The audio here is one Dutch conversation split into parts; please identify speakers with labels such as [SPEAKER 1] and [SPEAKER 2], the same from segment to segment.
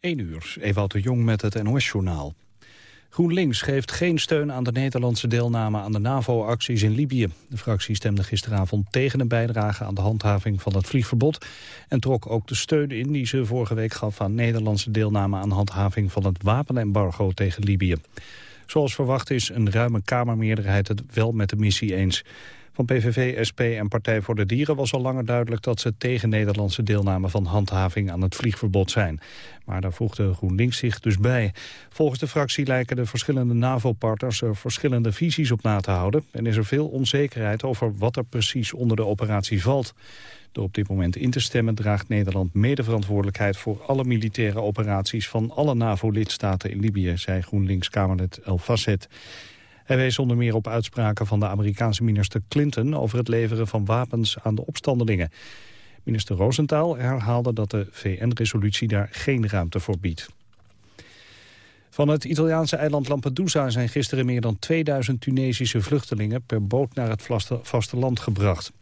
[SPEAKER 1] 1 uur, Ewout de Jong met het NOS-journaal. GroenLinks geeft geen steun aan de Nederlandse deelname aan de NAVO-acties in Libië. De fractie stemde gisteravond tegen een bijdrage aan de handhaving van het vliegverbod... en trok ook de steun in die ze vorige week gaf aan Nederlandse deelname aan handhaving van het wapenembargo tegen Libië. Zoals verwacht is een ruime Kamermeerderheid het wel met de missie eens. Van PVV, SP en Partij voor de Dieren was al langer duidelijk dat ze tegen Nederlandse deelname van handhaving aan het vliegverbod zijn. Maar daar voegde GroenLinks zich dus bij. Volgens de fractie lijken de verschillende NAVO-partners er verschillende visies op na te houden en is er veel onzekerheid over wat er precies onder de operatie valt. Door op dit moment in te stemmen draagt Nederland medeverantwoordelijkheid voor alle militaire operaties van alle NAVO-lidstaten in Libië, zei GroenLinks-Kamerlid El Fasset. Hij wees onder meer op uitspraken van de Amerikaanse minister Clinton over het leveren van wapens aan de opstandelingen. Minister Rosenthal herhaalde dat de VN-resolutie daar geen ruimte voor biedt. Van het Italiaanse eiland Lampedusa zijn gisteren meer dan 2000 Tunesische vluchtelingen per boot naar het vasteland gebracht.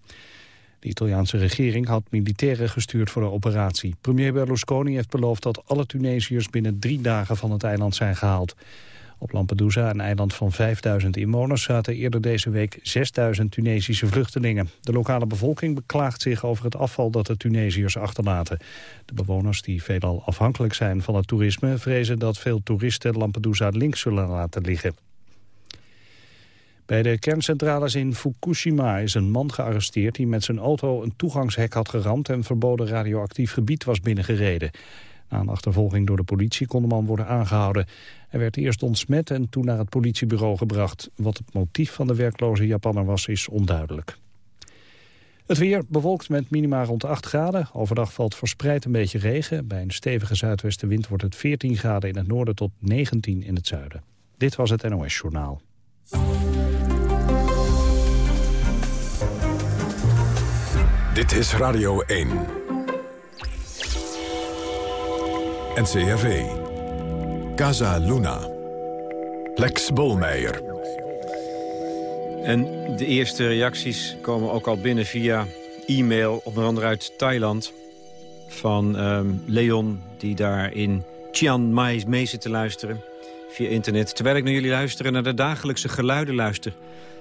[SPEAKER 1] De Italiaanse regering had militairen gestuurd voor de operatie. Premier Berlusconi heeft beloofd dat alle Tunesiërs binnen drie dagen van het eiland zijn gehaald. Op Lampedusa, een eiland van 5000 inwoners, zaten eerder deze week 6000 Tunesische vluchtelingen. De lokale bevolking beklaagt zich over het afval dat de Tunesiërs achterlaten. De bewoners, die veelal afhankelijk zijn van het toerisme, vrezen dat veel toeristen Lampedusa links zullen laten liggen. Bij de kerncentrales in Fukushima is een man gearresteerd... die met zijn auto een toegangshek had geramd... en verboden radioactief gebied was binnengereden. Na een achtervolging door de politie kon de man worden aangehouden. Hij werd eerst ontsmet en toen naar het politiebureau gebracht. Wat het motief van de werkloze Japanner was, is onduidelijk. Het weer bewolkt met minima rond 8 graden. Overdag valt verspreid een beetje regen. Bij een stevige zuidwestenwind wordt het 14 graden in het noorden tot 19 in het zuiden. Dit was het NOS Journaal.
[SPEAKER 2] Dit is Radio 1. NCRV. Casa Luna. Lex Bolmeijer.
[SPEAKER 3] En de eerste reacties komen ook al binnen via e-mail, onder andere uit Thailand. Van ehm, Leon, die daar in Chiang Mai mee zit te luisteren via internet. Terwijl ik naar jullie luisteren, naar de dagelijkse geluiden luister.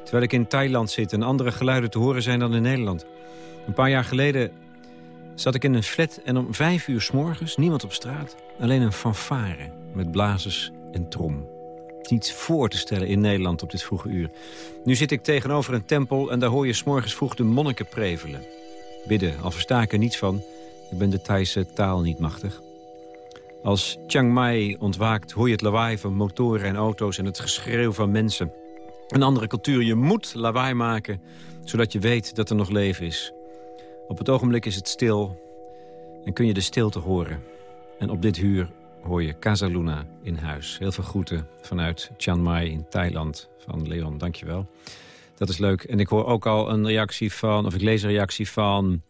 [SPEAKER 3] Terwijl ik in Thailand zit en andere geluiden te horen zijn dan in Nederland. Een paar jaar geleden zat ik in een flat en om vijf uur s morgens, niemand op straat... alleen een fanfare met blazers en trom. Niets voor te stellen in Nederland op dit vroege uur. Nu zit ik tegenover een tempel en daar hoor je s morgens vroeg de monniken prevelen. Bidden, al versta ik er niets van. Ik ben de Thaise taal niet machtig. Als Chiang Mai ontwaakt hoor je het lawaai van motoren en auto's... en het geschreeuw van mensen. Een andere cultuur, je moet lawaai maken... zodat je weet dat er nog leven is. Op het ogenblik is het stil en kun je de stilte horen. En op dit huur hoor je Casa Luna in huis. Heel veel groeten vanuit Chiang Mai in Thailand van Leon. Dankjewel. Dat is leuk. En ik hoor ook al een reactie van, of ik lees een reactie van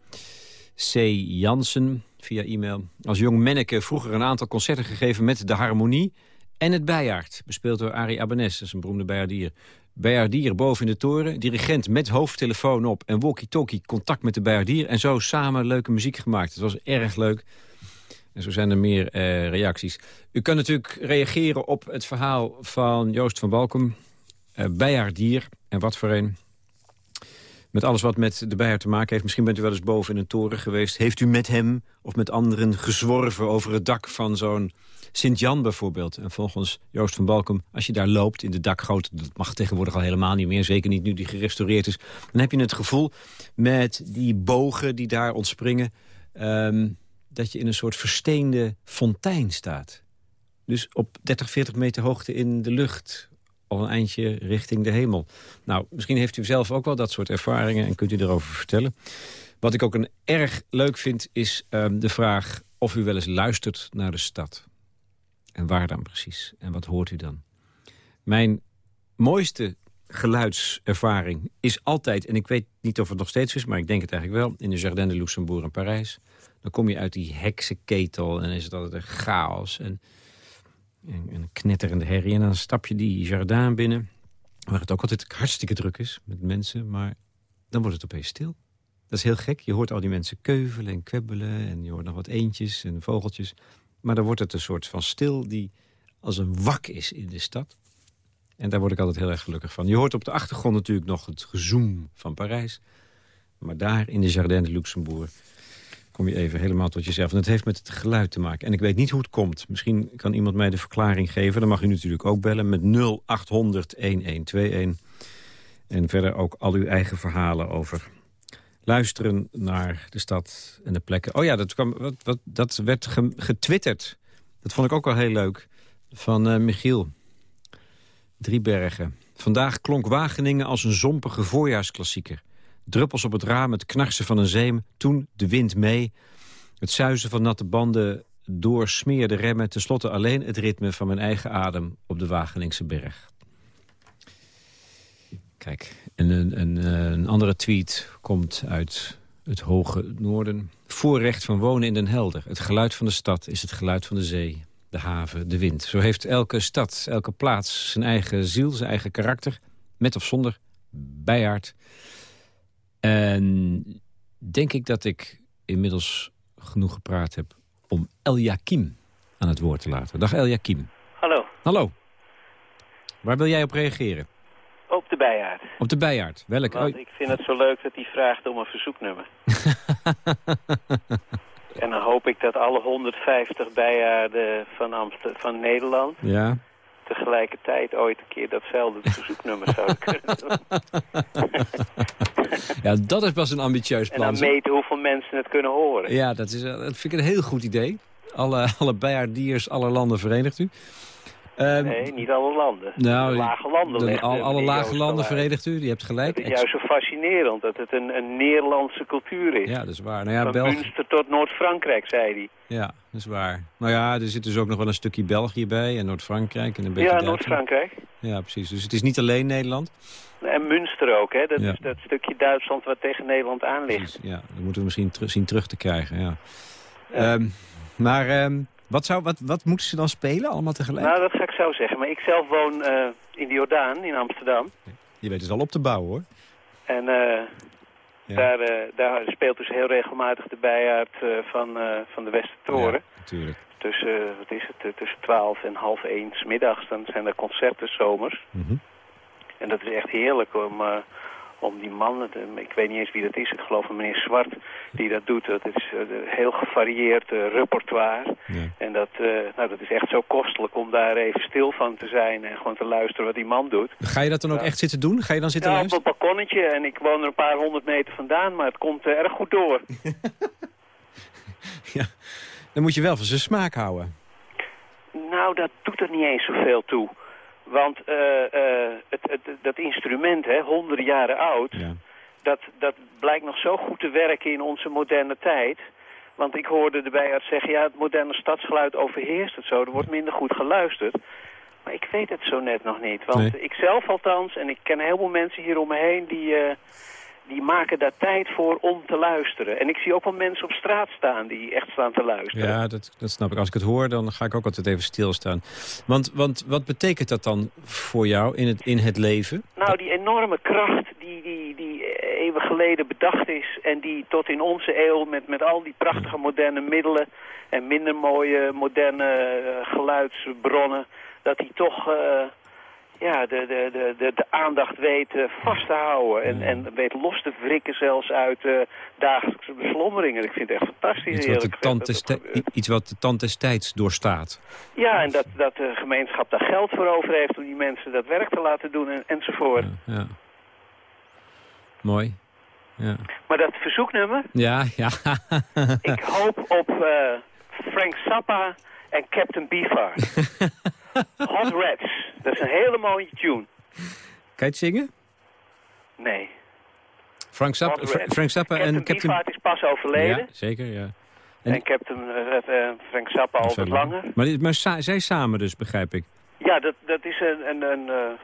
[SPEAKER 3] C. Jansen via e-mail. Als jong manneke vroeger een aantal concerten gegeven met de harmonie en het bijaard. Bespeeld door Arie Abanes, dat is een beroemde bijaardier. Bijaardier boven in de toren, dirigent met hoofdtelefoon op... en walkie-talkie contact met de bijaardier. En zo samen leuke muziek gemaakt. Het was erg leuk. En zo zijn er meer eh, reacties. U kan natuurlijk reageren op het verhaal van Joost van Balkum. Uh, bijaardier, en wat voor een. Met alles wat met de bijaard te maken heeft. Misschien bent u wel eens boven in een toren geweest. Heeft u met hem of met anderen gezworven over het dak van zo'n Sint-Jan bijvoorbeeld. En volgens Joost van Balkum, als je daar loopt in de dakgoot... dat mag tegenwoordig al helemaal niet meer, zeker niet nu die gerestaureerd is... dan heb je het gevoel met die bogen die daar ontspringen... Um, dat je in een soort versteende fontein staat. Dus op 30, 40 meter hoogte in de lucht. Al een eindje richting de hemel. Nou, misschien heeft u zelf ook wel dat soort ervaringen... en kunt u erover vertellen. Wat ik ook een erg leuk vind, is um, de vraag... of u wel eens luistert naar de stad. En waar dan precies? En wat hoort u dan? Mijn mooiste geluidservaring is altijd... en ik weet niet of het nog steeds is, maar ik denk het eigenlijk wel... in de Jardin de Luxembourg in Parijs. Dan kom je uit die heksenketel en is het altijd een chaos. En, en een knetterende herrie. En dan stap je die jardin binnen... waar het ook altijd hartstikke druk is met mensen. Maar dan wordt het opeens stil. Dat is heel gek. Je hoort al die mensen keuvelen en kwebbelen... en je hoort nog wat eentjes en vogeltjes. Maar dan wordt het een soort van stil die als een wak is in de stad. En daar word ik altijd heel erg gelukkig van. Je hoort op de achtergrond natuurlijk nog het gezoem van Parijs. Maar daar in de Jardin de Luxembourg kom je even helemaal tot jezelf. En het heeft met het geluid te maken. En ik weet niet hoe het komt. Misschien kan iemand mij de verklaring geven. Dan mag u natuurlijk ook bellen met 0800 1121. En verder ook al uw eigen verhalen over luisteren naar de stad en de plekken. Oh ja, dat, kwam, wat, wat, dat werd getwitterd. Dat vond ik ook wel heel leuk. Van uh, Michiel Driebergen. Vandaag klonk Wageningen als een zompige voorjaarsklassieker. Druppels op het raam, het knarsen van een zeem, toen de wind mee. Het zuizen van natte banden doorsmeerde remmen. Ten slotte alleen het ritme van mijn eigen adem op de Wageningse berg. En een, een, een andere tweet komt uit het hoge noorden. Voorrecht van wonen in Den Helder. Het geluid van de stad is het geluid van de zee, de haven, de wind. Zo heeft elke stad, elke plaats zijn eigen ziel, zijn eigen karakter. Met of zonder bijaard. En denk ik dat ik inmiddels genoeg gepraat heb om El Yakim aan het woord te laten. Dag El Yakim.
[SPEAKER 4] Hallo.
[SPEAKER 3] Hallo. Waar wil jij op reageren?
[SPEAKER 4] Op de bijaard.
[SPEAKER 3] Op de bijaard. Welk?
[SPEAKER 4] Want ik vind het zo leuk dat hij vraagt om een verzoeknummer. en dan hoop ik dat alle 150 bijaarden van, Amster van Nederland...
[SPEAKER 3] Ja.
[SPEAKER 4] tegelijkertijd ooit een keer datzelfde verzoeknummer zouden kunnen doen.
[SPEAKER 3] ja, dat is pas een ambitieus plan.
[SPEAKER 4] En dan meten hoeveel mensen het kunnen horen.
[SPEAKER 3] Ja, dat, is, dat vind ik een heel goed idee. Alle, alle bijaarddiers, alle landen verenigt u.
[SPEAKER 4] Um, nee, niet alle landen.
[SPEAKER 3] Nou,
[SPEAKER 4] de lage landen.
[SPEAKER 3] De, al, alle lage landen verenigt u, die hebt gelijk.
[SPEAKER 4] Het is juist zo fascinerend dat het een, een Nederlandse cultuur is.
[SPEAKER 3] Ja, dat is waar. Nou ja,
[SPEAKER 4] Van
[SPEAKER 3] België...
[SPEAKER 4] Münster tot Noord-Frankrijk, zei hij.
[SPEAKER 3] Ja, dat is waar. Nou ja, er zit dus ook nog wel een stukje België bij en Noord-Frankrijk. en een beetje
[SPEAKER 4] Ja, Noord-Frankrijk.
[SPEAKER 3] Ja, precies. Dus het is niet alleen Nederland.
[SPEAKER 4] En Münster ook, hè? Dat
[SPEAKER 3] Ja.
[SPEAKER 4] is dat stukje Duitsland wat tegen Nederland aan ligt.
[SPEAKER 3] Precies, ja. Dat moeten we misschien zien terug te krijgen, ja. Ehm, maar ehm, wat, zou, wat, wat moeten ze dan spelen, allemaal tegelijk?
[SPEAKER 4] Nou, dat ga ik zo zeggen. Maar ik zelf woon eh, in de Jordaan, in Amsterdam.
[SPEAKER 3] Je weet het al op te bouwen, hoor.
[SPEAKER 4] En eh,
[SPEAKER 3] Ja.
[SPEAKER 4] daar, eh, daar speelt dus heel regelmatig de bijaard van, van de Westertoren.
[SPEAKER 3] Ja, natuurlijk.
[SPEAKER 4] Tussen, wat is het, tussen 12 en half 1 's middags. Dan zijn er concerten zomers.
[SPEAKER 3] Mhm.
[SPEAKER 4] En dat is echt heerlijk om, om die te- ik weet niet eens wie dat is, ik geloof een meneer Zwart die dat doet. Dat is eh, een heel gevarieerd eh, repertoire.
[SPEAKER 3] Ja.
[SPEAKER 4] En dat, eh, nou, dat is echt zo kostelijk om daar even stil van te zijn en gewoon te luisteren wat die man doet.
[SPEAKER 3] Ga je dat dan ook
[SPEAKER 4] Ja.
[SPEAKER 3] echt zitten doen? Ga je dan zitten
[SPEAKER 4] Ja, op een balkonnetje en ik woon er een paar honderd meter vandaan, maar het komt erg goed door.
[SPEAKER 3] Ja. Dan moet je wel van zijn smaak houden.
[SPEAKER 4] Nou, dat doet er niet eens zoveel toe. Want eh, eh, het, het, dat instrument, hè, honderden jaren oud,
[SPEAKER 3] Ja.
[SPEAKER 4] dat, dat blijkt nog zo goed te werken in onze moderne tijd. Want ik hoorde de bijaard zeggen, ja, het moderne stadsgeluid overheerst het zo. Er wordt minder goed geluisterd. Maar ik weet het zo net nog niet. Want
[SPEAKER 3] Nee.
[SPEAKER 4] ik zelf althans, en ik ken heel veel mensen hier om me heen... die, eh, die maken daar tijd voor om te luisteren. En ik zie ook wel mensen op straat staan die echt staan te luisteren.
[SPEAKER 3] Ja, dat, dat snap ik. Als ik het hoor, dan ga ik ook altijd even stilstaan. Want, want wat betekent dat dan voor jou in het, in het leven?
[SPEAKER 4] Nou, die enorme kracht die, die, die eeuwen geleden bedacht is... en die tot in onze eeuw met, met al die prachtige moderne middelen... en minder mooie moderne eh, geluidsbronnen... dat die toch eh, ja, de, de, de, de, de aandacht weet eh, vast te houden... En, en weet los te wrikken zelfs uit eh, dagelijkse beslommeringen. Ik vind het echt fantastisch,
[SPEAKER 3] Iets wat, de tand des iets wat de tand des tijds doorstaat.
[SPEAKER 4] Ja, en dat, dat de gemeenschap daar geld voor over heeft... om die mensen dat werk te laten doen en, enzovoort.
[SPEAKER 3] Ja, ja. Mooi. Ja,
[SPEAKER 4] Maar dat verzoeknummer...
[SPEAKER 3] ja. ja.
[SPEAKER 4] Ik hoop op eh, Frank Zappa en Captain Beefheart. Hot Rats. Dat is een hele mooie tune.
[SPEAKER 3] Kan je het zingen?
[SPEAKER 4] Nee.
[SPEAKER 3] Frank, Zappa. Frank Zappa
[SPEAKER 4] Captain
[SPEAKER 3] en Captain...
[SPEAKER 4] Beefheart is pas overleden.
[SPEAKER 3] Ja, zeker, ja.
[SPEAKER 4] En,
[SPEAKER 3] en-
[SPEAKER 4] Captain eh, Frank Zappa al wat langer.
[SPEAKER 3] Maar, dit- maar sa- zij samen dus, begrijp ik.
[SPEAKER 4] Ja, dat, dat is een, een, een, een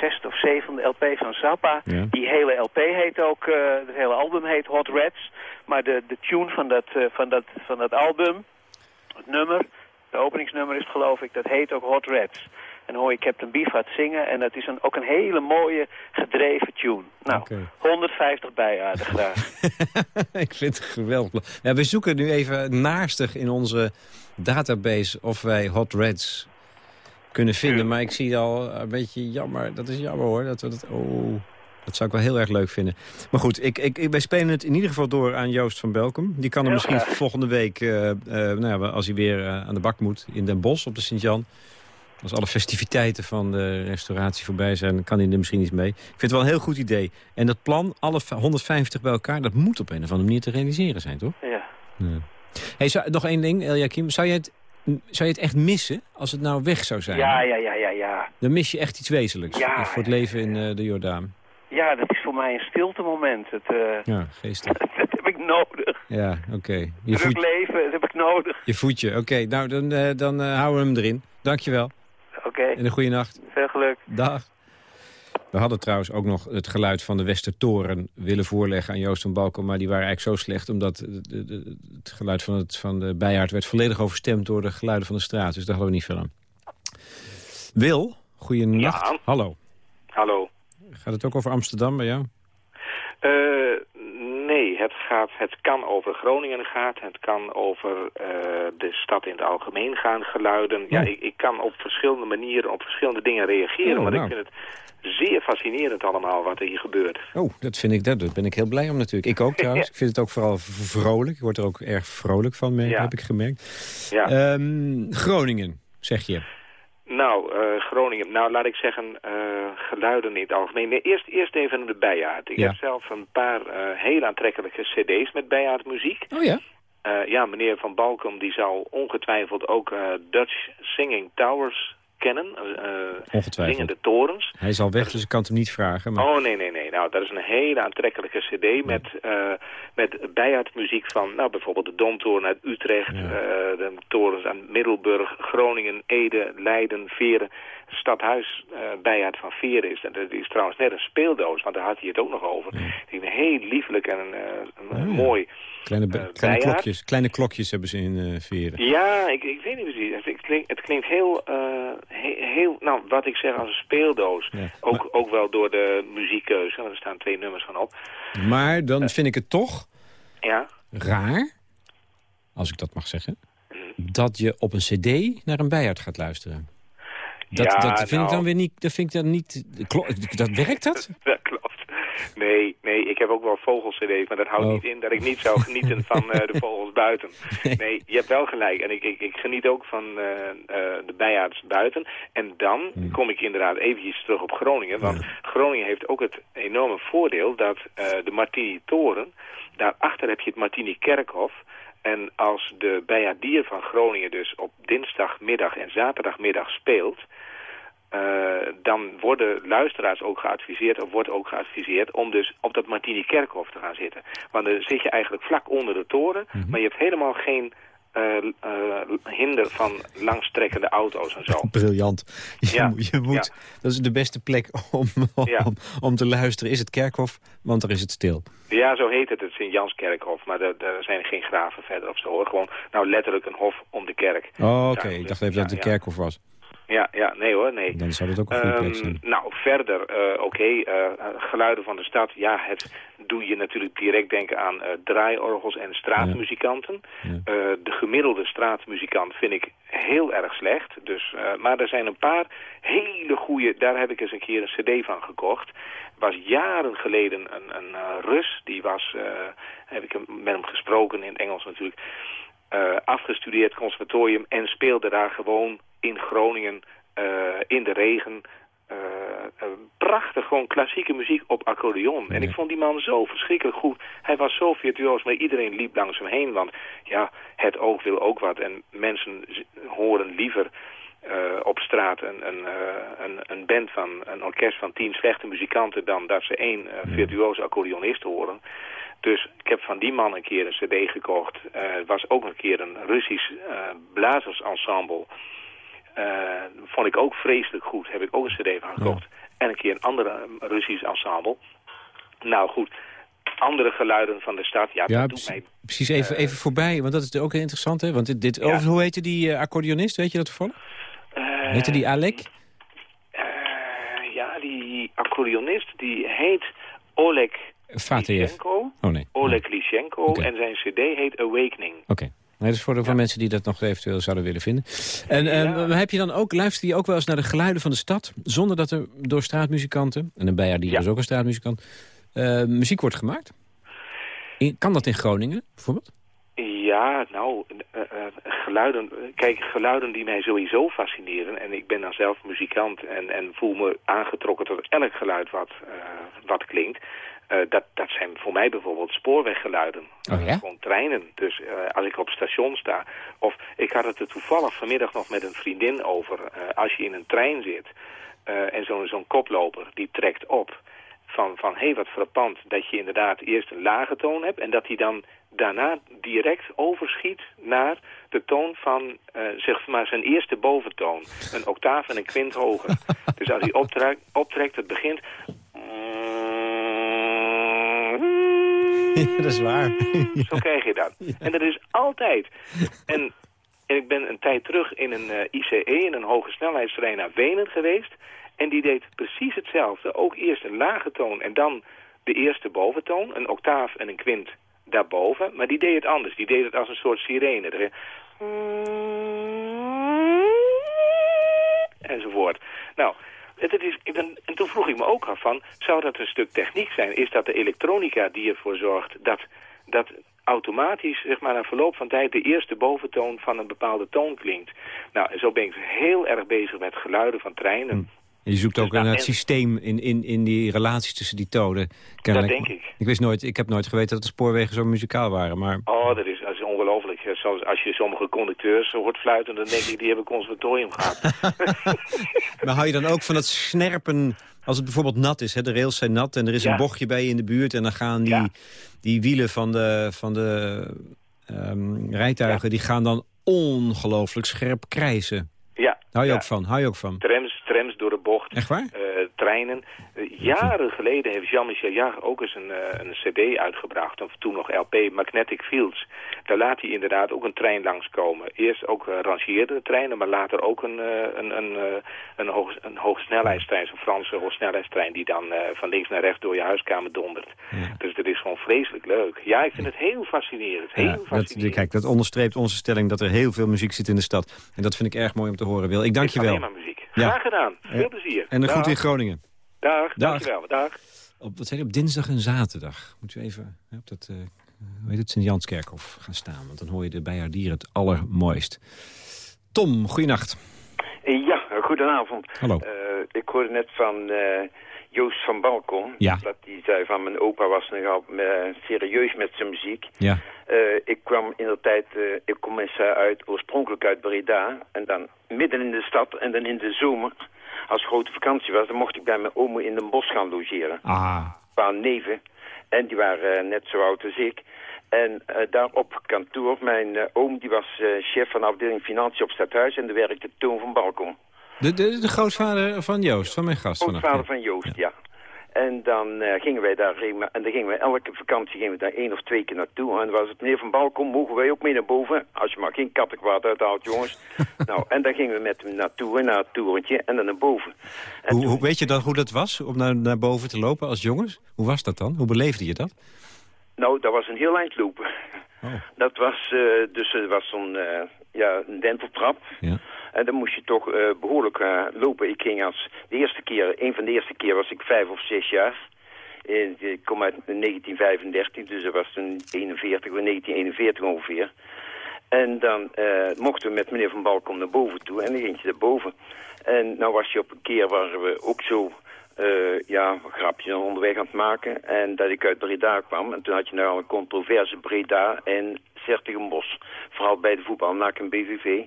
[SPEAKER 4] zesde of zevende LP van Zappa.
[SPEAKER 3] Ja.
[SPEAKER 4] Die hele LP heet ook, het hele album heet Hot Rats. Maar de, de tune van dat, van, dat, van dat album, het nummer, de openingsnummer is het geloof ik, dat heet ook Hot Rats. En hoor je Captain Beefheart zingen. En dat is een, ook een hele mooie gedreven tune. Nou,
[SPEAKER 3] Oké.
[SPEAKER 4] 150 bijaarden graag.
[SPEAKER 3] ik vind het geweldig. Ja, we zoeken nu even naastig in onze database of wij Hot Reds kunnen vinden. Maar ik zie al een beetje jammer. Dat is jammer hoor. Dat we dat, oh, dat zou ik wel heel erg leuk vinden. Maar goed, ik, ik, wij spelen het in ieder geval door aan Joost van Belkom. Die kan er
[SPEAKER 4] Heel
[SPEAKER 3] misschien
[SPEAKER 4] graag.
[SPEAKER 3] volgende week, eh, eh, nou ja, als hij weer eh, aan de bak moet... in Den Bosch op de Sint-Jan... Als alle festiviteiten van de restauratie voorbij zijn, dan kan hij er misschien iets mee. Ik vind het wel een heel goed idee. En dat plan, alle 150 bij elkaar, dat moet op een of andere manier te realiseren zijn, toch?
[SPEAKER 4] ja.
[SPEAKER 3] Ja. Hey, zou- nog één ding, Eljakim. Zou je, het, zou je het echt missen als het nou weg zou zijn?
[SPEAKER 4] ja, ja, ja, ja, ja.
[SPEAKER 3] Dan mis je echt iets wezenlijks
[SPEAKER 4] Ja,
[SPEAKER 3] voor het leven in de Jordaan.
[SPEAKER 4] Ja, dat is voor mij een stilte moment. Het, eh,
[SPEAKER 3] Ja, geestig.
[SPEAKER 4] dat heb ik nodig.
[SPEAKER 3] Ja, oké. Je,
[SPEAKER 4] Druk
[SPEAKER 3] voet,
[SPEAKER 4] leven, dat heb ik nodig.
[SPEAKER 3] je voetje. Oké, nou, dan, eh, dan eh, houden we hem erin. Dankjewel.
[SPEAKER 4] Oké,
[SPEAKER 3] En een goede nacht.
[SPEAKER 4] veel geluk.
[SPEAKER 3] Dag. We hadden trouwens ook nog het geluid van de Westertoren willen voorleggen aan Joost en Balken. Maar die waren eigenlijk zo slecht omdat de, de- de- het geluid van, het, van de bijaard werd volledig overstemd door de geluiden van de straat. Dus daar hadden we niet veel aan. Wil, goeienacht.
[SPEAKER 5] Ja.
[SPEAKER 3] Hallo.
[SPEAKER 5] Hallo.
[SPEAKER 3] Gaat het ook over Amsterdam bij jou?
[SPEAKER 5] Eh, nee, het, gaat, het kan over Groningen gaan. Het kan over eh, de stad in het algemeen gaan, geluiden. Ja, ik, ik kan op verschillende manieren op verschillende dingen reageren.
[SPEAKER 3] Oh,
[SPEAKER 5] maar
[SPEAKER 3] nou.
[SPEAKER 5] ik vind het zeer fascinerend allemaal wat er hier gebeurt.
[SPEAKER 3] Oh, dat vind ik, daar daar ben ik heel blij om natuurlijk. Ik ook trouwens. Ik vind het ook vooral vrolijk. Ik word er ook erg vrolijk van, mee,
[SPEAKER 5] Ja.
[SPEAKER 3] heb ik gemerkt.
[SPEAKER 5] Ja.
[SPEAKER 3] Ehm, Groningen, zeg je.
[SPEAKER 5] Nou, eh, Groningen. Nou, laat ik zeggen, eh, geluiden in het algemeen. Nee, eerst, eerst even de bijaard. Ik
[SPEAKER 3] Ja.
[SPEAKER 5] heb zelf een paar eh, heel aantrekkelijke cd's met bijaardmuziek.
[SPEAKER 3] Oh ja?
[SPEAKER 5] Ja, meneer Van Balkum die zal ongetwijfeld ook Dutch Singing Towers kennen. eh,
[SPEAKER 3] Ongetwijfeld.
[SPEAKER 5] Zingende torens.
[SPEAKER 3] Hij is al weg, dus ik kan het hem niet vragen. Maar...
[SPEAKER 5] Oh, nee, nee, nee. Nou, dat is een hele aantrekkelijke cd met, eh met bijaardmuziek van, nou, bijvoorbeeld de Domtoren uit Utrecht,
[SPEAKER 3] Ja.
[SPEAKER 5] eh, de torens aan Middelburg, Groningen, Ede, Leiden, Veren. Stadhuis eh bijaard van Veren is, dat is trouwens net een speeldoos, want daar had hij het ook nog over. Die is heel liefelijk en eh, een, een
[SPEAKER 3] Oh, ja.
[SPEAKER 5] mooi.
[SPEAKER 3] Kleine,
[SPEAKER 5] Eh,
[SPEAKER 3] kleine, klokjes, kleine klokjes hebben ze in eh Veren.
[SPEAKER 5] Ja, ik, ik weet niet precies. Het, klinkt, het klinkt heel, eh, he- heel, nou, wat ik zeg als een speeldoos.
[SPEAKER 3] Ja.
[SPEAKER 5] Ook, ook wel door de muziekkeuze, want er staan twee nummers van op.
[SPEAKER 3] Maar dan vind ik het toch
[SPEAKER 5] Ja,
[SPEAKER 3] raar, als ik dat mag zeggen...
[SPEAKER 5] Mhm.
[SPEAKER 3] dat je op een cd naar een bijaard gaat luisteren. Dat,
[SPEAKER 5] Ja,
[SPEAKER 3] dat vind ik
[SPEAKER 5] nou.
[SPEAKER 3] dan weer niet... Dat vind ik dan niet dat werkt dat?
[SPEAKER 5] dat klopt. Nee, nee, ik heb ook wel vogel-cd's, maar dat houdt
[SPEAKER 3] Oh.
[SPEAKER 5] niet in dat ik niet zou genieten van eh, de vogels buiten. Nee, je hebt wel gelijk. En ik, ik, ik geniet ook van eh, eh, de bijaards buiten. En dan
[SPEAKER 3] Hmm.
[SPEAKER 5] kom ik inderdaad eventjes terug op Groningen. Want Groningen heeft ook het enorme voordeel dat de Martini-toren... daarachter heb je het Martini-kerkhof... En als de bijaardier van Groningen dus op dinsdagmiddag en zaterdagmiddag speelt... eh, dan worden luisteraars ook geadviseerd, of wordt ook geadviseerd... om dus op dat Martini-kerkhof te gaan zitten. Want dan zit je eigenlijk vlak onder de toren... maar je hebt helemaal geen eh, eh, hinder van langstrekkende auto's en zo.
[SPEAKER 3] Briljant. Je,
[SPEAKER 5] Ja,
[SPEAKER 3] je moet, Dat is de beste plek om, om,
[SPEAKER 5] Ja.
[SPEAKER 3] om te luisteren. Is het kerkhof, want er is het stil.
[SPEAKER 5] Ja, zo heet het, het Sint-Janskerkhof. Maar er, er zijn geen graven verder of zo hoor. Gewoon nou letterlijk een hof om de kerk.
[SPEAKER 3] Oh, oké.
[SPEAKER 5] Ja,
[SPEAKER 3] ik
[SPEAKER 5] dus-
[SPEAKER 3] dacht even
[SPEAKER 5] ja,
[SPEAKER 3] dat het een
[SPEAKER 5] ja.
[SPEAKER 3] kerkhof was.
[SPEAKER 5] Ja, ja, nee hoor, nee.
[SPEAKER 3] Dan zou dat ook een
[SPEAKER 5] Ehm, nou, verder, eh, oké, eh, geluiden van de stad. Ja, het doe je natuurlijk direct denken aan eh, draaiorgels en straatmuzikanten.
[SPEAKER 3] Ja.
[SPEAKER 5] De gemiddelde straatmuzikant vind ik heel erg slecht. Dus, maar er zijn een paar hele goede, daar heb ik eens een keer een cd van gekocht. was jaren geleden een, een Rus, die was, heb ik hem, met hem gesproken in het Engels natuurlijk, eh, afgestudeerd conservatorium en speelde daar gewoon in Groningen eh, in de regen. eh, prachtig, gewoon klassieke muziek op accordeon. En ik vond die man zo verschrikkelijk goed. Hij was zo virtuoos, maar iedereen liep langs hem heen. Want ja, het oog wil ook wat. En mensen horen liever op straat een, een, een, een band van een orkest van tien slechte muzikanten... dan dat ze één virtuoze accordeonist horen. Dus ik heb van die man een keer een cd gekocht. Eh, Het was ook een keer een Russisch eh, blazersensemble. Eh, vond ik ook vreselijk goed. Heb ik ook een cd van gekocht. En een keer een andere eh, Russisch ensemble. Nou goed, andere geluiden van de stad. Ja,
[SPEAKER 3] Ja,
[SPEAKER 5] doet
[SPEAKER 3] precies,
[SPEAKER 5] mij...
[SPEAKER 3] precies even, even voorbij, want dat is ook heel interessant. Hè? Want dit, dit,
[SPEAKER 5] Ja.
[SPEAKER 3] over, hoe heette die eh, accordeonist, weet je dat toevallig?
[SPEAKER 5] Eh,
[SPEAKER 3] Heette die Alek?
[SPEAKER 5] accordeonist die heet Oleg Lishenko.
[SPEAKER 3] Oh nee.
[SPEAKER 5] Oleg Lishenko. En zijn cd heet Awakening.
[SPEAKER 3] Oké. Nee, dat is voor de voor mensen die dat nog eventueel zouden willen vinden. En ehm, heb je dan ook, luister je ook wel eens naar de geluiden van de stad... zonder dat er door straatmuzikanten, en een bijaardier die ja. is ook een straatmuzikant... Uh, muziek wordt gemaakt? kan dat in Groningen, bijvoorbeeld?
[SPEAKER 5] Ja, nou, uh, geluiden, kijk, geluiden die mij sowieso fascineren. En ik ben dan zelf muzikant en, en voel me aangetrokken tot elk geluid wat, wat klinkt. Uh, dat, dat zijn voor mij bijvoorbeeld spoorweggeluiden.
[SPEAKER 3] Oh, ja?
[SPEAKER 5] Gewoon treinen. Dus uh, als ik op station sta. Of ik had het er toevallig vanmiddag nog met een vriendin over. Uh, als je in een trein zit en zo'n zo'n koploper die trekt op. Van, van hé, hey, wat frappant dat je inderdaad eerst een lage toon hebt... en dat hij dan daarna direct overschiet naar de toon van zeg maar zijn eerste boventoon. Een octaaf en een kwint hoger. dus als hij optrekt, optrekt het begint...
[SPEAKER 3] Ja, dat is waar.
[SPEAKER 5] Zo krijg je dat. En dat is altijd. En, en ik ben een tijd terug in een uh, ICE, in een hoge snelheidstrein naar Wenen geweest. En die deed precies hetzelfde. Ook eerst een lage toon en dan de eerste boventoon. Een octaaf en een kwint daarboven. Maar die deed het anders. Die deed het als een soort sirene. Enzovoort. Nou, het is, en toen vroeg ik me ook af van, zou dat een stuk techniek zijn? Is dat de elektronica die ervoor zorgt dat, dat automatisch, zeg maar, na verloop van tijd de eerste boventoon van een bepaalde toon klinkt? Nou, en zo ben ik heel erg bezig met geluiden van treinen. Hm.
[SPEAKER 3] Je zoekt ook dus naar het systeem in, in, in die relaties tussen die tonen.
[SPEAKER 5] Dat denk ik.
[SPEAKER 3] Ik, wist nooit, ik heb nooit geweten dat de spoorwegen zo muzikaal waren. Maar...
[SPEAKER 5] Oh, dat is, dat is ongelooflijk. Zoals als je sommige conducteurs hoort fluiten, dan denk ik, die hebben conservatorium gehad.
[SPEAKER 3] maar hou je dan ook van dat snerpen, als het bijvoorbeeld nat is, hè? de rails zijn nat en er is een bochtje bij je in de buurt... en dan gaan die, die wielen van de, van de um, rijtuigen, die gaan dan ongelooflijk scherp krijzen.
[SPEAKER 5] Ja.
[SPEAKER 3] Hou je ook van, hou je ook van.
[SPEAKER 5] Trams, trams door de bocht.
[SPEAKER 3] Echt waar?
[SPEAKER 5] Uh, treinen. Uh, jaren geleden heeft Jean-Michel Jarre ook eens een, uh, een cd uitgebracht. Of toen nog LP, Magnetic Fields. Daar laat hij inderdaad ook een trein langskomen. Eerst ook rangeerde treinen, maar later ook een, een, een, een, hoog, een hoogsnelheidstrein. Zo'n Franse hoogsnelheidstrein die dan van links naar rechts door je huiskamer dondert. Ja. Dus dat is gewoon vreselijk leuk. Ja, ik vind het heel fascinerend. Heel ja, fascinerend.
[SPEAKER 3] Dat, kijk, dat onderstreept onze stelling dat er heel veel muziek zit in de stad. En dat vind ik erg mooi om te horen, Wil. Ik dank je wel.
[SPEAKER 5] Graag gedaan. Veel plezier.
[SPEAKER 3] En een goed in Groningen.
[SPEAKER 5] Dag, Dag. dankjewel. Dag.
[SPEAKER 3] Op, wat zei je, op dinsdag en zaterdag. Moet u even op dat uh, hoe heet het, Sint-Janskerkhof gaan staan. Want dan hoor je de bijaardier het allermooist. Tom, goeienacht.
[SPEAKER 6] Ja, goedenavond.
[SPEAKER 3] Hallo.
[SPEAKER 6] Uh, ik hoorde net van uh, Joost van Balkon.
[SPEAKER 3] Ja.
[SPEAKER 6] Dat hij zei van mijn opa was nogal serieus met zijn muziek.
[SPEAKER 3] Ja.
[SPEAKER 6] ik kwam in de tijd, ik kom eens uit, oorspronkelijk uit Breda. En dan midden in de stad en dan in de zomer als grote vakantie was, dan mocht ik bij mijn oom in een bos gaan logeren.
[SPEAKER 3] Ah.
[SPEAKER 6] Een neven. En die waren uh, net zo oud als ik. En daar op kantoor, mijn oom die was chef van de afdeling Financiën op Stadhuis... en daar werkte Toon van Balkon.
[SPEAKER 3] De, de, de grootvader van Joost, van mijn gast.
[SPEAKER 6] Grootvader van Joost, ja. En dan uh, gingen wij daar, en dan gingen we elke vakantie gingen we daar één of twee keer naartoe. En dan was het, meneer Van Balkom, mogen wij ook mee naar boven? Als je maar geen kattenkwaad uithaalt, jongens. nou, en dan gingen we met hem naartoe, naar het toerentje en dan naar boven.
[SPEAKER 3] Hoe, toen... hoe, weet je dan hoe dat was, om naar, naar boven te lopen als jongens? Hoe was dat dan? Hoe beleefde je dat?
[SPEAKER 6] Nou, dat was een heel eind lopen.
[SPEAKER 3] Oh.
[SPEAKER 6] Dat was, uh, dus er was zo'n, uh, ja, een denteltrap.
[SPEAKER 3] Ja.
[SPEAKER 6] En dan moest je toch uh, behoorlijk uh, lopen. Ik ging als de eerste keer, een van de eerste keer was ik vijf of zes jaar. Ik kom uit 1935, dus dat was toen 41, 1941 ongeveer. En dan mochten we met meneer Van Balkom naar boven toe en dan ging je naar boven. En nou was je op een keer waar we ook zo uh, ja, grapjes onderweg aan het maken. En dat ik uit Breda kwam. En toen had je nou een controverse Breda en Sertigenbos. Vooral bij de voetbal, NAC en BVV.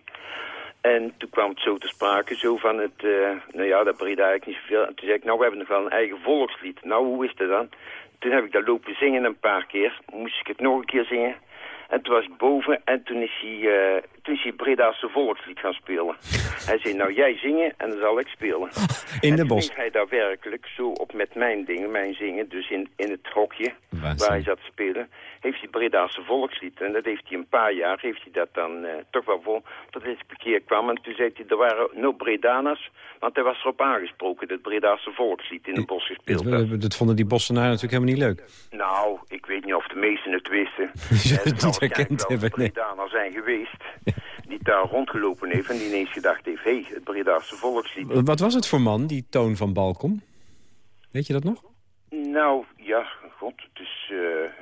[SPEAKER 6] En toen kwam het zo te sprake, zo van het, uh, nou ja, dat Breda eigenlijk niet zoveel. En toen zei ik, nou, we hebben nog wel een eigen volkslied. Nou, hoe is dat dan? Toen heb ik dat lopen zingen een paar keer. Moest ik het nog een keer zingen. En toen was ik boven en toen is hij, uh, hij Breda's volkslied gaan spelen. hij zei, nou jij zingen en dan zal ik spelen.
[SPEAKER 3] In de
[SPEAKER 6] en
[SPEAKER 3] bos?
[SPEAKER 6] toen hij daar werkelijk zo op met mijn dingen, mijn zingen, dus in, in het hokje
[SPEAKER 3] Waanzin.
[SPEAKER 6] waar hij zat te spelen, heeft hij Breda's volkslied. En dat heeft hij een paar jaar, heeft hij dat dan uh, toch wel vol, tot hij een keer kwam. En toen zei hij, er waren no Bredana's, want hij was erop aangesproken, dat Breda's volkslied in het bos gespeeld
[SPEAKER 3] Dat,
[SPEAKER 6] had.
[SPEAKER 3] dat vonden die Bossenaren natuurlijk helemaal niet leuk.
[SPEAKER 6] Nou, ik weet niet of de meesten het wisten.
[SPEAKER 3] Ze
[SPEAKER 6] En
[SPEAKER 3] het niet herkend hebben, nee.
[SPEAKER 6] Bredaner zijn geweest die daar rondgelopen heeft en die ineens gedacht heeft, hé, hey, het Bredaanse volkslied.
[SPEAKER 3] Wat was het voor man, die Toon van Balkom? Weet je dat nog?
[SPEAKER 6] Nou, ja, god, het is, uh,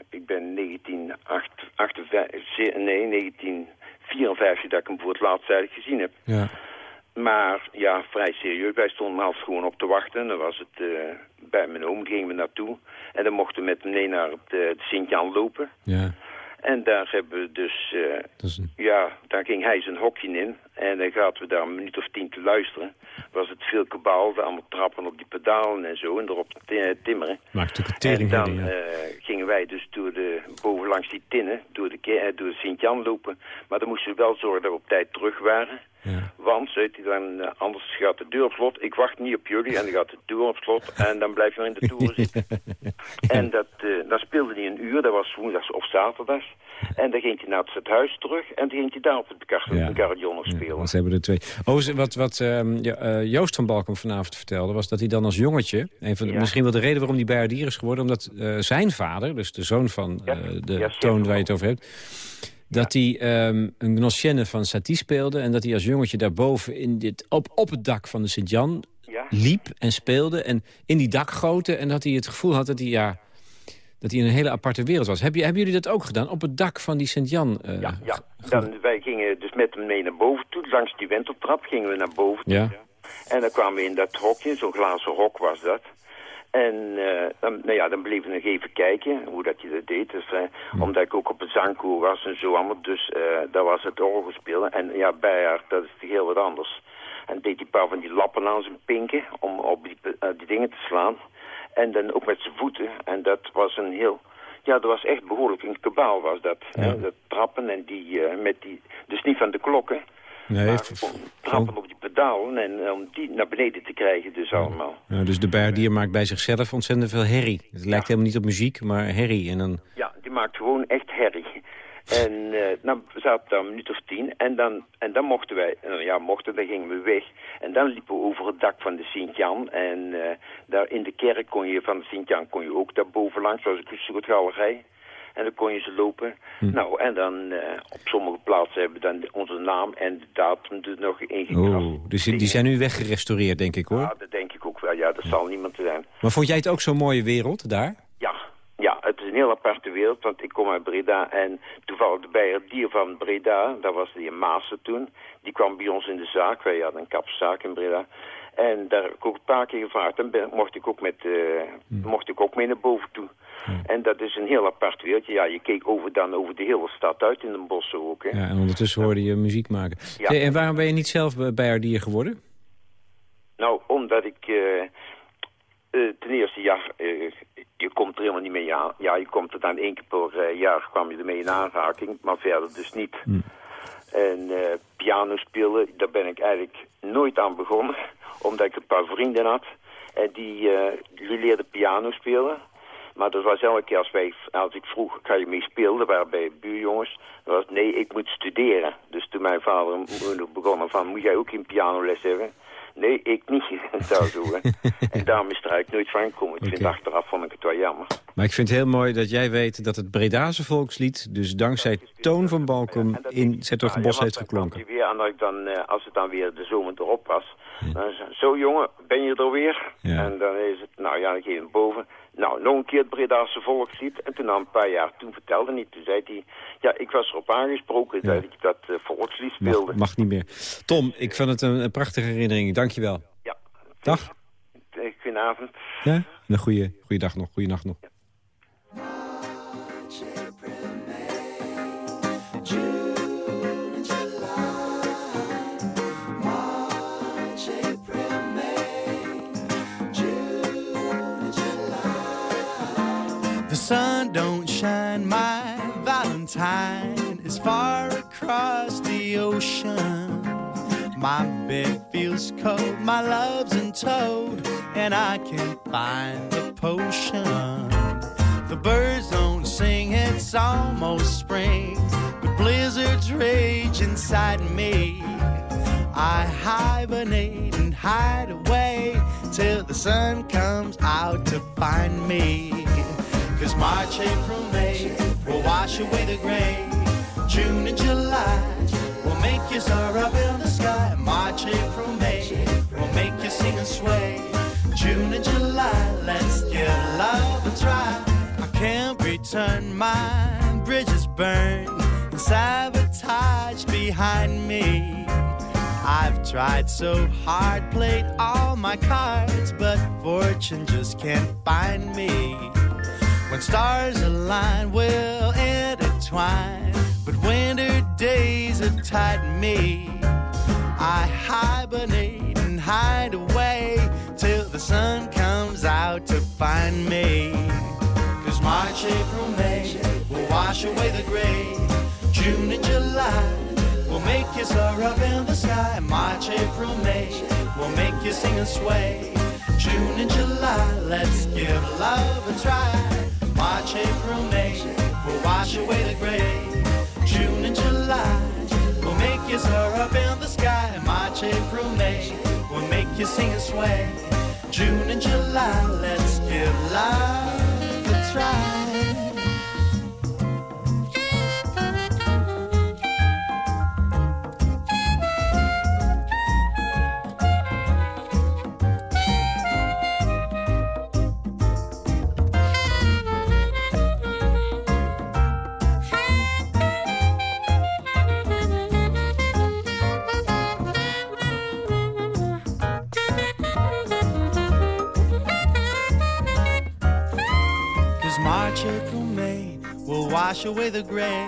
[SPEAKER 6] ik ben 1958, nee, 1954 dat ik hem voor het laatst eigenlijk gezien heb.
[SPEAKER 3] Ja.
[SPEAKER 6] Maar ja, vrij serieus. Wij stonden half gewoon op te wachten. Dan was het uh, bij mijn oom, gingen we naartoe. En dan mochten we met hem mee naar het, uh, de Sint-Jan lopen.
[SPEAKER 3] Ja.
[SPEAKER 6] En daar hebben we dus, uh,
[SPEAKER 3] een...
[SPEAKER 6] ja, daar ging hij zijn hokje in. En dan gaten we daar een minuut of tien te luisteren. Was het veel kabaal, allemaal trappen op die pedalen en zo. En erop timmeren.
[SPEAKER 3] Maakt natuurlijk een
[SPEAKER 6] En dan
[SPEAKER 3] ja.
[SPEAKER 6] uh, gingen wij dus door de, boven langs die tinnen, door de, door de Sint-Jan lopen. Maar dan moesten we wel zorgen dat we op tijd terug waren.
[SPEAKER 3] Ja.
[SPEAKER 6] Want, zei hij dan, anders gaat de deur op slot. Ik wacht niet op jullie en dan gaat de deur op slot. En dan blijf je nog in de toeren zitten. en dat, uh, dan speelde hij een uur, dat was woensdags of zaterdags. En dan ging hij naar het stadhuis terug. En dan ging hij daar op het carillon nog spelen.
[SPEAKER 3] Ja, ze hebben er twee. Oh, wat, wat um, ja, Joost van Balkom vanavond vertelde... was dat hij dan als jongetje... Een van de, ja. Misschien wel de reden waarom hij bijaardier is geworden... omdat zijn vader, dus de zoon van de toon waar je het over hebt dat hij um, een gnosjenne van Satie speelde... en dat hij als jongetje daarboven in dit, op, op het dak van de Sint-Jan
[SPEAKER 6] ja.
[SPEAKER 3] liep en speelde... en in die dakgoten en dat hij het gevoel had dat hij, ja, dat hij in een hele aparte wereld was. Heb je, hebben jullie dat ook gedaan, op het dak van die Sint-Jan? Uh,
[SPEAKER 6] ja, ja. Dan, wij gingen dus met hem mee naar boven toe. Langs die wenteltrap gingen we naar boven toe.
[SPEAKER 3] Ja.
[SPEAKER 6] En dan kwamen we in dat hokje, zo'n glazen hok was dat... En uh, dan, nou ja, dan bleven we nog even kijken hoe dat je dat deed. Dus, uh,
[SPEAKER 3] Hm.
[SPEAKER 6] Omdat ik ook op een zangkoor was en zo allemaal. Dus uh, daar was het orgel spelen. En ja, bij haar, dat is toch heel wat anders. En deed hij een paar van die lappen aan zijn pinken om op die, die dingen te slaan. En dan ook met zijn voeten. En dat was een heel... Ja, dat was echt behoorlijk een kabaal was dat.
[SPEAKER 3] Ja.
[SPEAKER 6] Hè? Dat trappen en die, met die... Dus niet van de klokken.
[SPEAKER 3] Nee,
[SPEAKER 6] maar trappen op die pedalen en om die naar beneden te krijgen dus allemaal.
[SPEAKER 3] Ja, dus de bijaardier maakt bij zichzelf ontzettend veel herrie. Het lijkt ja. helemaal niet op muziek, maar herrie. En dan...
[SPEAKER 6] Ja, die maakt gewoon echt herrie. En uh, dan zaten we daar een minuut of tien en dan, en dan mochten wij, nou ja mochten, dan gingen we weg. En dan liepen we over het dak van de Sint-Jan en uh, daar in de kerk kon je, van de Sint-Jan kon je ook daar bovenlangs, zoals een soort galerij. En dan kon je ze lopen.
[SPEAKER 3] Hm.
[SPEAKER 6] Nou, en dan uh, op sommige plaatsen hebben we dan onze naam en de datum er nog ingekrast.
[SPEAKER 3] Oh, dus die, die zijn nu weggerestaureerd, denk ik, hoor?
[SPEAKER 6] Ja, dat denk ik ook wel. Ja, dat zal niemand zijn.
[SPEAKER 3] Maar vond jij het ook zo'n mooie wereld, daar?
[SPEAKER 6] Ja, ja, het is een want ik kom uit Breda en toevallig de bijaardier van Breda, dat was de Maassen toen, die kwam bij ons in de zaak, wij hadden een kapszaak in Breda. En daar heb ik ook een paar keer gevraagd. En ben, mocht, ik ook met, uh,
[SPEAKER 3] Hm.
[SPEAKER 6] mocht ik ook mee naar boven toe. En dat is een heel apart wereldje. Ja, je keek over, dan over de hele stad uit in de bossen ook. Hè.
[SPEAKER 3] Ja, en ondertussen hoorde je muziek maken.
[SPEAKER 6] Ja.
[SPEAKER 3] En waarom ben je niet zelf bijaardier geworden?
[SPEAKER 6] Nou, omdat ik... Uh, uh, ten eerste, ja, je komt er helemaal niet mee aan. Ja, je komt er dan één keer per jaar kwam je ermee in aanraking. Maar verder dus niet.
[SPEAKER 3] Hm.
[SPEAKER 6] En piano spelen, daar ben ik eigenlijk nooit aan begonnen. Omdat ik een paar vrienden had. En die, die leerden piano spelen. Maar dat was elke keer als, wij, als ik vroeg, ga je mee spelen? Dat waren bij buurjongens. Dat was, nee, ik moet studeren. Dus toen mijn vader begonnen van, moet jij ook geen pianoles hebben? Nee, ik niet. Zo, zo, hè. en daarom is er eigenlijk nooit van gekomen. Ik vind
[SPEAKER 3] Oké.
[SPEAKER 6] achteraf vond ik het wel jammer.
[SPEAKER 3] Maar ik vind het heel mooi dat jij weet dat het Bredase volkslied... dus dankzij Toon van Balkum
[SPEAKER 6] dat
[SPEAKER 3] in Zettergenbos
[SPEAKER 6] ja, want
[SPEAKER 3] heeft geklonken.
[SPEAKER 6] Weer, en als, ik dan, eh, als het dan weer de zomer erop was. Dan zo jongen, ben je er weer?
[SPEAKER 3] Ja.
[SPEAKER 6] En dan is het, nou ja, dan je boven. Nou, nog een keer het Bredase volkslied. En toen na een paar jaar, toen vertelde hij, toen zei hij... Ja, ik was erop aangesproken
[SPEAKER 3] Ja.
[SPEAKER 6] dat ik dat eh, volkslied speelde.
[SPEAKER 3] Mag, mag niet meer. Tom, ik vond het een, een prachtige herinnering. Dank je wel.
[SPEAKER 6] Ja.
[SPEAKER 3] Dag.
[SPEAKER 6] Goedenavond.
[SPEAKER 3] Ja? Een goede, goede dag nog. Goeie nacht nog.
[SPEAKER 7] The sun don't shine, my Valentine. Is far across the ocean. My bed feels cold, my love's in toad, and I can't find the potion. The birds don't sing, it's almost spring, but blizzards rage inside me. I hibernate and hide away till the sun comes out to find me. Cause March, April, May will wash away the gray. June and July will make you soar up in the sky. March, April, May will make you sing and sway. June and July, let's give love a try. I can't return my bridges burned and sabotage behind me. I've tried so hard, played all my cards, but fortune just can't find me. When stars align, we'll intertwine, but winter days have tied me. I hibernate and hide away till the sun comes out to find me. Cause March, April, May will wash away the gray. June and July will make you soar up in the sky. March, April, May will make you sing and sway. June and July, let's give love a try. March, April, May will wash away the gray. June and July will make you soar up in the sky. March, April, May will make you sing and sway. June and July, let's give love wash away the gray.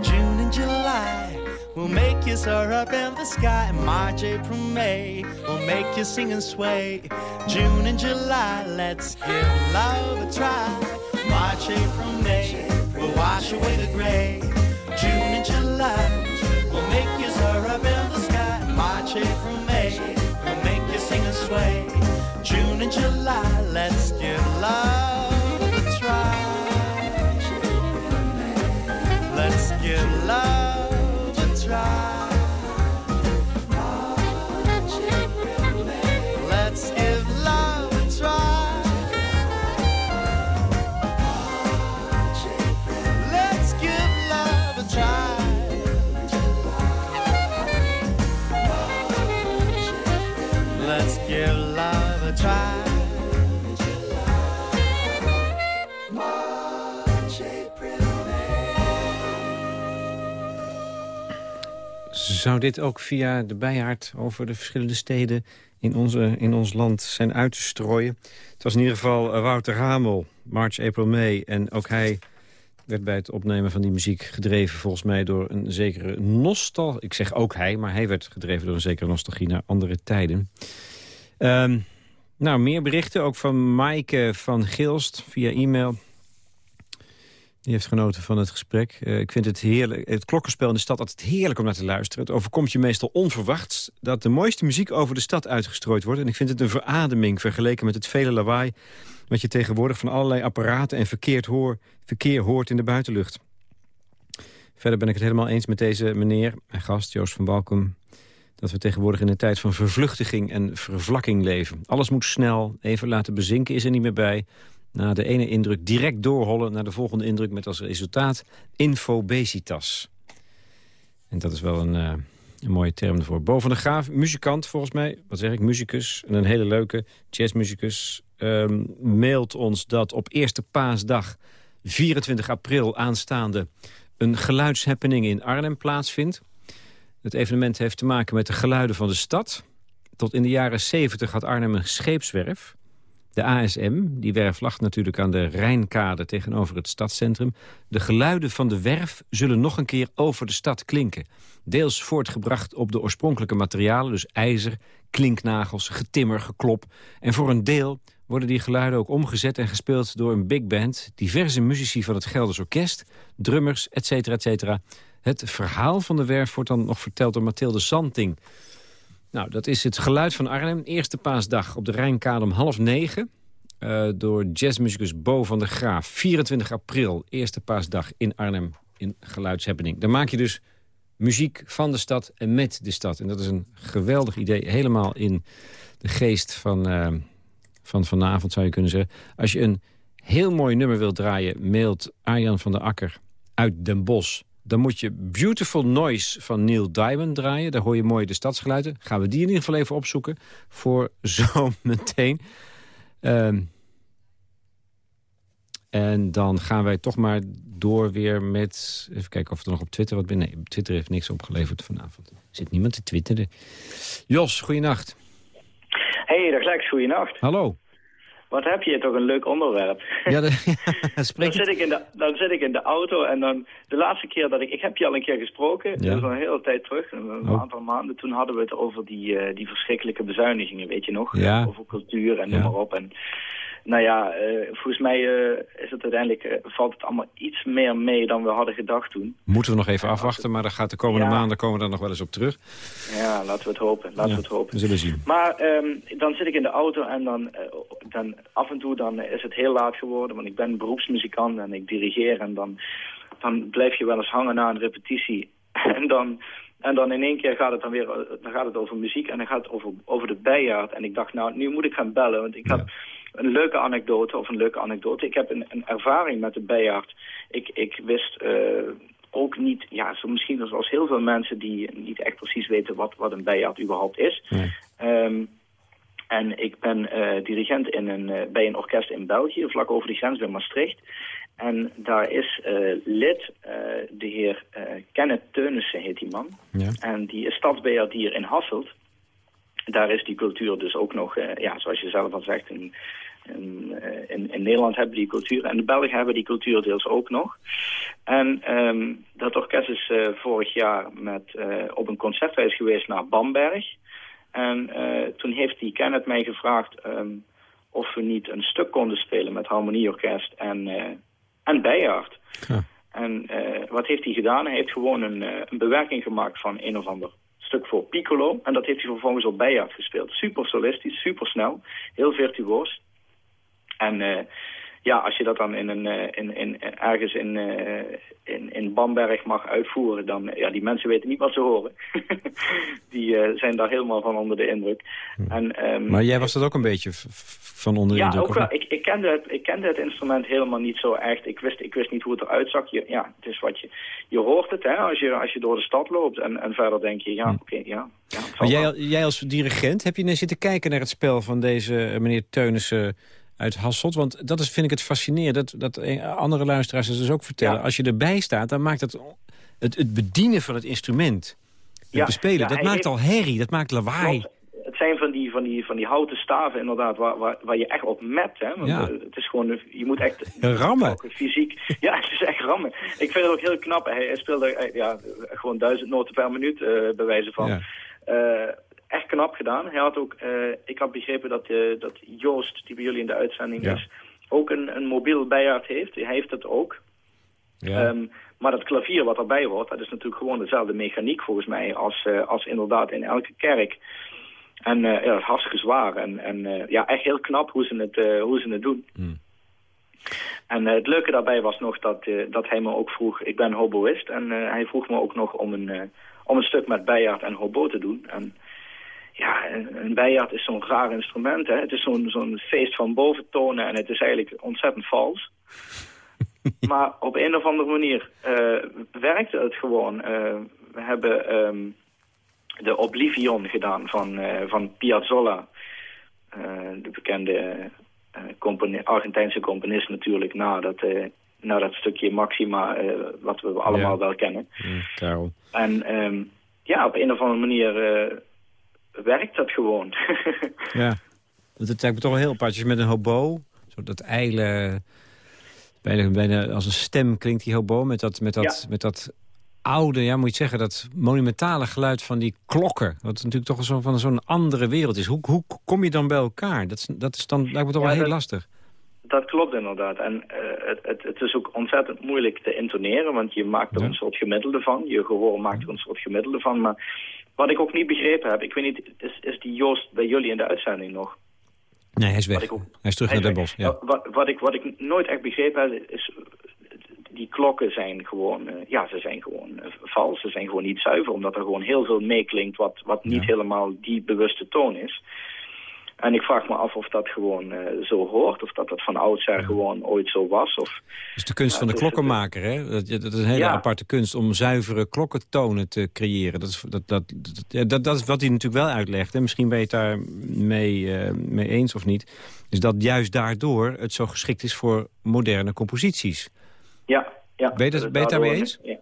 [SPEAKER 7] June and July will make you soar up in the sky. March, April, May will make you sing and sway. June and July, let's give love a try. March, April, May will wash away the gray. June and July will make you soar up in the sky. March, April, May will make you sing and sway. June and July, let's give love
[SPEAKER 3] Zou dit ook via de bijaard over de verschillende steden in, onze, in ons land zijn uit te strooien? Het was in ieder geval eh, Wouter Hamel, March, April, May. En ook hij werd bij het opnemen van die muziek gedreven... volgens mij door een zekere nostalgie. Ik zeg ook hij, maar hij werd gedreven door een zekere nostalgie... naar andere tijden. Ehm, nou, meer berichten, ook van Maaike van Gilst via e-mail. Die heeft genoten van het gesprek. Eh, ik vind het heerlijk. Het klokkenspel in de stad altijd heerlijk om naar te luisteren. Het overkomt je meestal onverwachts dat de mooiste muziek over de stad uitgestrooid wordt. En ik vind het een verademing vergeleken met het vele lawaai... wat je tegenwoordig van allerlei apparaten en hoor, verkeer hoort in de buitenlucht. Verder ben ik het helemaal eens met deze meneer en gast, Joost van Balkum... dat we tegenwoordig in een tijd van vervluchtiging en vervlakking leven. Alles moet snel, even laten bezinken is er niet meer bij na de ene indruk direct doorhollen naar de volgende indruk... met als resultaat infobesitas. En dat is wel een, uh, een mooie term ervoor. Boven de Graaf, muzikant volgens mij, wat zeg ik, muzikus... en een hele leuke jazzmuzikus... Um, mailt ons dat op eerste paasdag 24 april aanstaande... een geluidshappening in Arnhem plaatsvindt. Het evenement heeft te maken met de geluiden van de stad. Tot in de jaren 70 had Arnhem een scheepswerf... De ASM, die werf lag natuurlijk aan de Rijnkade tegenover het stadscentrum. De geluiden van de werf zullen nog een keer over de stad klinken. Deels voortgebracht op de oorspronkelijke materialen, dus ijzer, klinknagels, getimmer, geklop. En voor een deel worden die geluiden ook omgezet en gespeeld door een big band... diverse muzici van het Gelders Orkest, drummers, et cetera, et cetera. Het verhaal van de werf wordt dan nog verteld door Mathilde Zanting. Nou, dat is het geluid van Arnhem. Eerste paasdag op de Rijnkade om half negen. Uh, door jazzmuzikus Bo van der Graaf. 24 april, eerste paasdag in Arnhem in Geluidshappening. Dan maak je dus muziek van de stad en met de stad. En dat is een geweldig idee. Helemaal in de geest van, uh, van vanavond zou je kunnen zeggen. Als je een heel mooi nummer wilt draaien... mailt Arjan van der Akker uit Den Bosch dan moet je Beautiful Noise van Neil Diamond draaien. Daar hoor je mooi de stadsgeluiden. Gaan we die in ieder geval even opzoeken voor zo meteen. Um, en dan gaan wij toch maar door weer met... Even kijken of er nog op Twitter wat binnen... Nee, Twitter heeft niks opgeleverd vanavond. Er zit niemand te twitteren. Jos, goeienacht.
[SPEAKER 8] Hey, dag Lex, goeienacht.
[SPEAKER 3] Hallo.
[SPEAKER 8] Wat heb je toch een leuk onderwerp.
[SPEAKER 3] Ja, dan,
[SPEAKER 8] zit ik in de, dan zit ik in de auto en dan de laatste keer dat ik... Ik heb je al een keer gesproken, ja. dat is al een hele tijd terug, een oh. aantal maanden. Toen hadden we het over die, uh, die verschrikkelijke bezuinigingen, weet je nog?
[SPEAKER 3] Ja.
[SPEAKER 8] Over cultuur en noem maar op. En nou ja, uh, volgens mij uh, is het uiteindelijk, uh, valt het allemaal iets meer mee dan we hadden gedacht toen.
[SPEAKER 3] Moeten we nog even afwachten, maar dan gaat de komende ja. maanden komen we daar nog wel eens op terug.
[SPEAKER 8] Ja, laten we het hopen. Laten
[SPEAKER 3] ja,
[SPEAKER 8] we het hopen.
[SPEAKER 3] We zullen zien.
[SPEAKER 8] Maar um, dan zit ik in de auto en dan, dan af en toe dan is het heel laat geworden, want ik ben beroepsmuzikant en ik dirigeer en dan, dan blijf je wel eens hangen na een repetitie. en dan... En dan in één keer gaat het dan weer dan gaat het over muziek en dan gaat het over, over de bijaard. En ik dacht, nou, nu moet ik gaan bellen, want ik ja. heb een leuke anekdote of een leuke anekdote. Ik heb een, een ervaring met de bijaard. Ik, ik wist uh, ook niet, ja, zo misschien zoals heel veel mensen die niet echt precies weten wat, wat een bijaard überhaupt is.
[SPEAKER 3] Nee.
[SPEAKER 8] Um, en ik ben uh, dirigent in een, uh, bij een orkest in België, vlak over de grens bij Maastricht. En daar is uh, lid, de heer Kenneth Teunissen heet die man.
[SPEAKER 3] Ja.
[SPEAKER 8] En die is stadsbeheerdier in Hasselt daar is die cultuur dus ook nog, uh, ja, zoals je zelf al zegt, in, in, in, in, Nederland hebben die cultuur en de Belgen hebben die cultuur deels ook nog. En um, dat orkest is uh, vorig jaar met, uh, op een concertreis geweest naar Bamberg. En toen heeft die Kenneth mij gevraagd um, of we niet een stuk konden spelen met harmonieorkest en, en bijaard.
[SPEAKER 3] Ja.
[SPEAKER 8] En wat heeft hij gedaan? Hij heeft gewoon een, een bewerking gemaakt van een of ander stuk voor piccolo. En dat heeft hij vervolgens op bijaard gespeeld. Super solistisch, super snel, heel virtuoos. En uh, ja, als je dat dan in een, uh, in, in, ergens in, uh, in, in Bamberg mag uitvoeren, dan, ja, die mensen weten niet wat ze horen. die zijn daar helemaal van onder de indruk. En, um,
[SPEAKER 3] maar jij was dat ook een beetje van onder de
[SPEAKER 8] ja,
[SPEAKER 3] indruk?
[SPEAKER 8] Ja, ook wel. Ik, ik, kende het, ik kende het instrument helemaal niet zo echt. Ik wist, ik wist niet hoe het eruit zag. Je, ja, het is wat je, je hoort het hè, als, je, als je door de stad loopt. En, en verder denk je, ja, oké, okay, ja. ja
[SPEAKER 3] maar jij, jij als dirigent, heb je net zitten kijken naar het spel van deze meneer Teunissen uit Hasselt. Want dat is, vind ik het fascinerend. Dat, dat andere luisteraars het dus ook vertellen. Ja. Als je erbij staat, dan maakt het, het, het bedienen van het instrument... het ja, bespelen, ja, dat maakt heeft, al herrie, dat maakt lawaai.
[SPEAKER 8] Het zijn van die, van die, van die houten staven inderdaad, waar, waar, waar je echt op met. Hè? Want
[SPEAKER 3] ja.
[SPEAKER 8] het is gewoon, je moet echt...
[SPEAKER 3] Rammen.
[SPEAKER 8] Fysiek. Ja, het is echt rammen. Ik vind het ook heel knap. Hij, speelde ja, gewoon duizend noten per minuut, uh, bij wijze van... Uh, echt knap gedaan. Hij had ook, uh, ik had begrepen dat, uh, dat Joost, die bij jullie in de uitzending
[SPEAKER 3] ja.
[SPEAKER 8] is, ook een, een mobiel bijaard heeft. Hij heeft het ook.
[SPEAKER 3] Ja.
[SPEAKER 8] Um, maar dat klavier wat erbij hoort, dat is natuurlijk gewoon dezelfde mechaniek volgens mij als, uh, als inderdaad in elke kerk. En ja, dat is hartstikke zwaar. En, en ja, echt heel knap hoe ze het, hoe ze het doen.
[SPEAKER 3] Hmm.
[SPEAKER 8] En het leuke daarbij was nog dat, dat hij me ook vroeg, ik ben hoboïst, en hij vroeg me ook nog om een, om een stuk met bijaard en hobo te doen. En ja, een bijaard is zo'n raar instrument. Hè? Het is zo'n zo'n feest van boventonen en het is eigenlijk ontzettend vals. maar op een of andere manier uh, werkte het gewoon. Uh, we hebben um, de Oblivion gedaan van, uh, van Piazzolla. de bekende componi Argentijnse componist natuurlijk. Na dat, na dat stukje Maxima wat we allemaal
[SPEAKER 3] ja.
[SPEAKER 8] wel kennen.
[SPEAKER 3] Mm, Karel.
[SPEAKER 8] En um, ja, op een of andere manier werkt dat gewoon.
[SPEAKER 3] ja, het lijkt me toch wel heel apart. Met een hobo, zo dat ijle... Bijna, bijna als een stem klinkt die hobo met dat, met dat,
[SPEAKER 8] ja.
[SPEAKER 3] met dat oude, ja, moet je zeggen, dat monumentale geluid van die klokken. Wat natuurlijk toch zo van zo'n andere wereld is. Hoe, hoe kom je dan bij elkaar? Dat is, dat is dan, lijkt me toch
[SPEAKER 8] Ja,
[SPEAKER 3] wel heel
[SPEAKER 8] dat-
[SPEAKER 3] lastig.
[SPEAKER 8] Dat klopt inderdaad. En eh, het, het, het is ook ontzettend moeilijk te intoneren, want je maakt er
[SPEAKER 3] Ja.
[SPEAKER 8] een soort gemiddelde van. Je gehoor maakt er een soort gemiddelde van. Maar wat ik ook niet begrepen heb, ik weet niet, is, is die Joost bij jullie in de uitzending nog?
[SPEAKER 3] Nee, hij is weg.
[SPEAKER 8] Wat ik ook-
[SPEAKER 3] Hij is terug
[SPEAKER 8] Hij
[SPEAKER 3] naar Den. Bosch. Ja.
[SPEAKER 8] Wat, wat, ik, wat ik nooit echt begrepen heb, is... Die klokken zijn gewoon, eh, ja, ze zijn gewoon eh, vals. Ze zijn gewoon niet zuiver, omdat er gewoon heel veel meeklinkt wat, wat niet
[SPEAKER 3] Ja.
[SPEAKER 8] helemaal die bewuste toon is. En ik vraag me af of dat gewoon eh, zo hoort, of dat dat van oudsher gewoon ooit zo was. Of,
[SPEAKER 3] Dat is de kunst
[SPEAKER 8] Ja,
[SPEAKER 3] van de
[SPEAKER 8] dus
[SPEAKER 3] klokkenmaker, hè? Dat, dat is een hele
[SPEAKER 8] Ja.
[SPEAKER 3] aparte kunst om zuivere klokkentonen te creëren. Dat is, dat, dat, dat, ja, dat, dat is wat hij natuurlijk wel uitlegt. En misschien ben je het daar mee, eh, mee eens of niet. Is dat juist daardoor het zo geschikt is voor moderne composities.
[SPEAKER 8] ja, ja.
[SPEAKER 3] Ben je dat- ben je het daarmee eens?
[SPEAKER 8] Ja,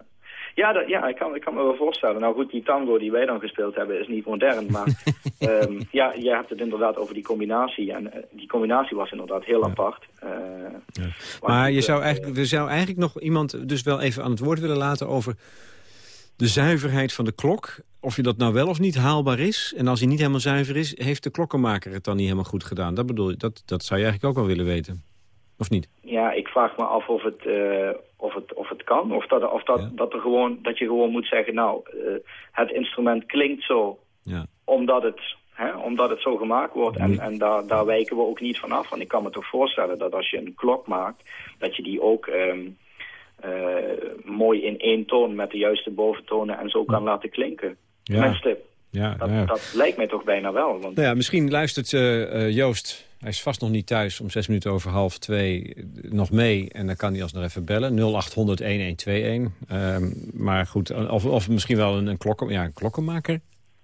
[SPEAKER 8] ja, dat, ja ik, kan, ik kan me wel voorstellen. Nou goed, die tango die wij dan gespeeld hebben is niet modern. Maar ehm, ja, je hebt het inderdaad over die combinatie. En eh, die combinatie was inderdaad heel apart. Eh, wat
[SPEAKER 3] Maar je
[SPEAKER 8] eh,
[SPEAKER 3] zou eigenlijk, we zou eigenlijk nog iemand dus wel even aan het woord willen laten... over de zuiverheid van de klok. Of je dat nou wel of niet haalbaar is. En als hij niet helemaal zuiver is, heeft de klokkenmaker het dan niet helemaal goed gedaan. Dat bedoel je, dat, dat zou je eigenlijk ook wel willen weten. Of niet?
[SPEAKER 8] Ja, ik vraag me af of het, of het, of het kan. Of, dat, of dat,
[SPEAKER 3] Ja.
[SPEAKER 8] dat, er gewoon, dat je gewoon moet zeggen, nou, eh, het instrument klinkt zo
[SPEAKER 3] Ja.
[SPEAKER 8] omdat het, hè, omdat het zo gemaakt wordt. En, en daar, daar wijken we ook niet van af. Want ik kan me toch voorstellen dat als je een klok maakt, dat je die ook ehm, eh, mooi in één toon met de juiste boventonen en zo kan laten klinken.
[SPEAKER 3] Ja.
[SPEAKER 8] Tenminste,
[SPEAKER 3] Ja,
[SPEAKER 8] dat,
[SPEAKER 3] ja.
[SPEAKER 8] dat lijkt mij toch bijna wel. Want
[SPEAKER 3] Nou ja, misschien luistert eh, Joost, hij is vast nog niet thuis... om zes minuten over half twee eh, nog mee. En dan kan hij alsnog even bellen. 0800-1121. Ehm, maar goed, of, of misschien wel een, een, klokken, ja, een klokkenmaker.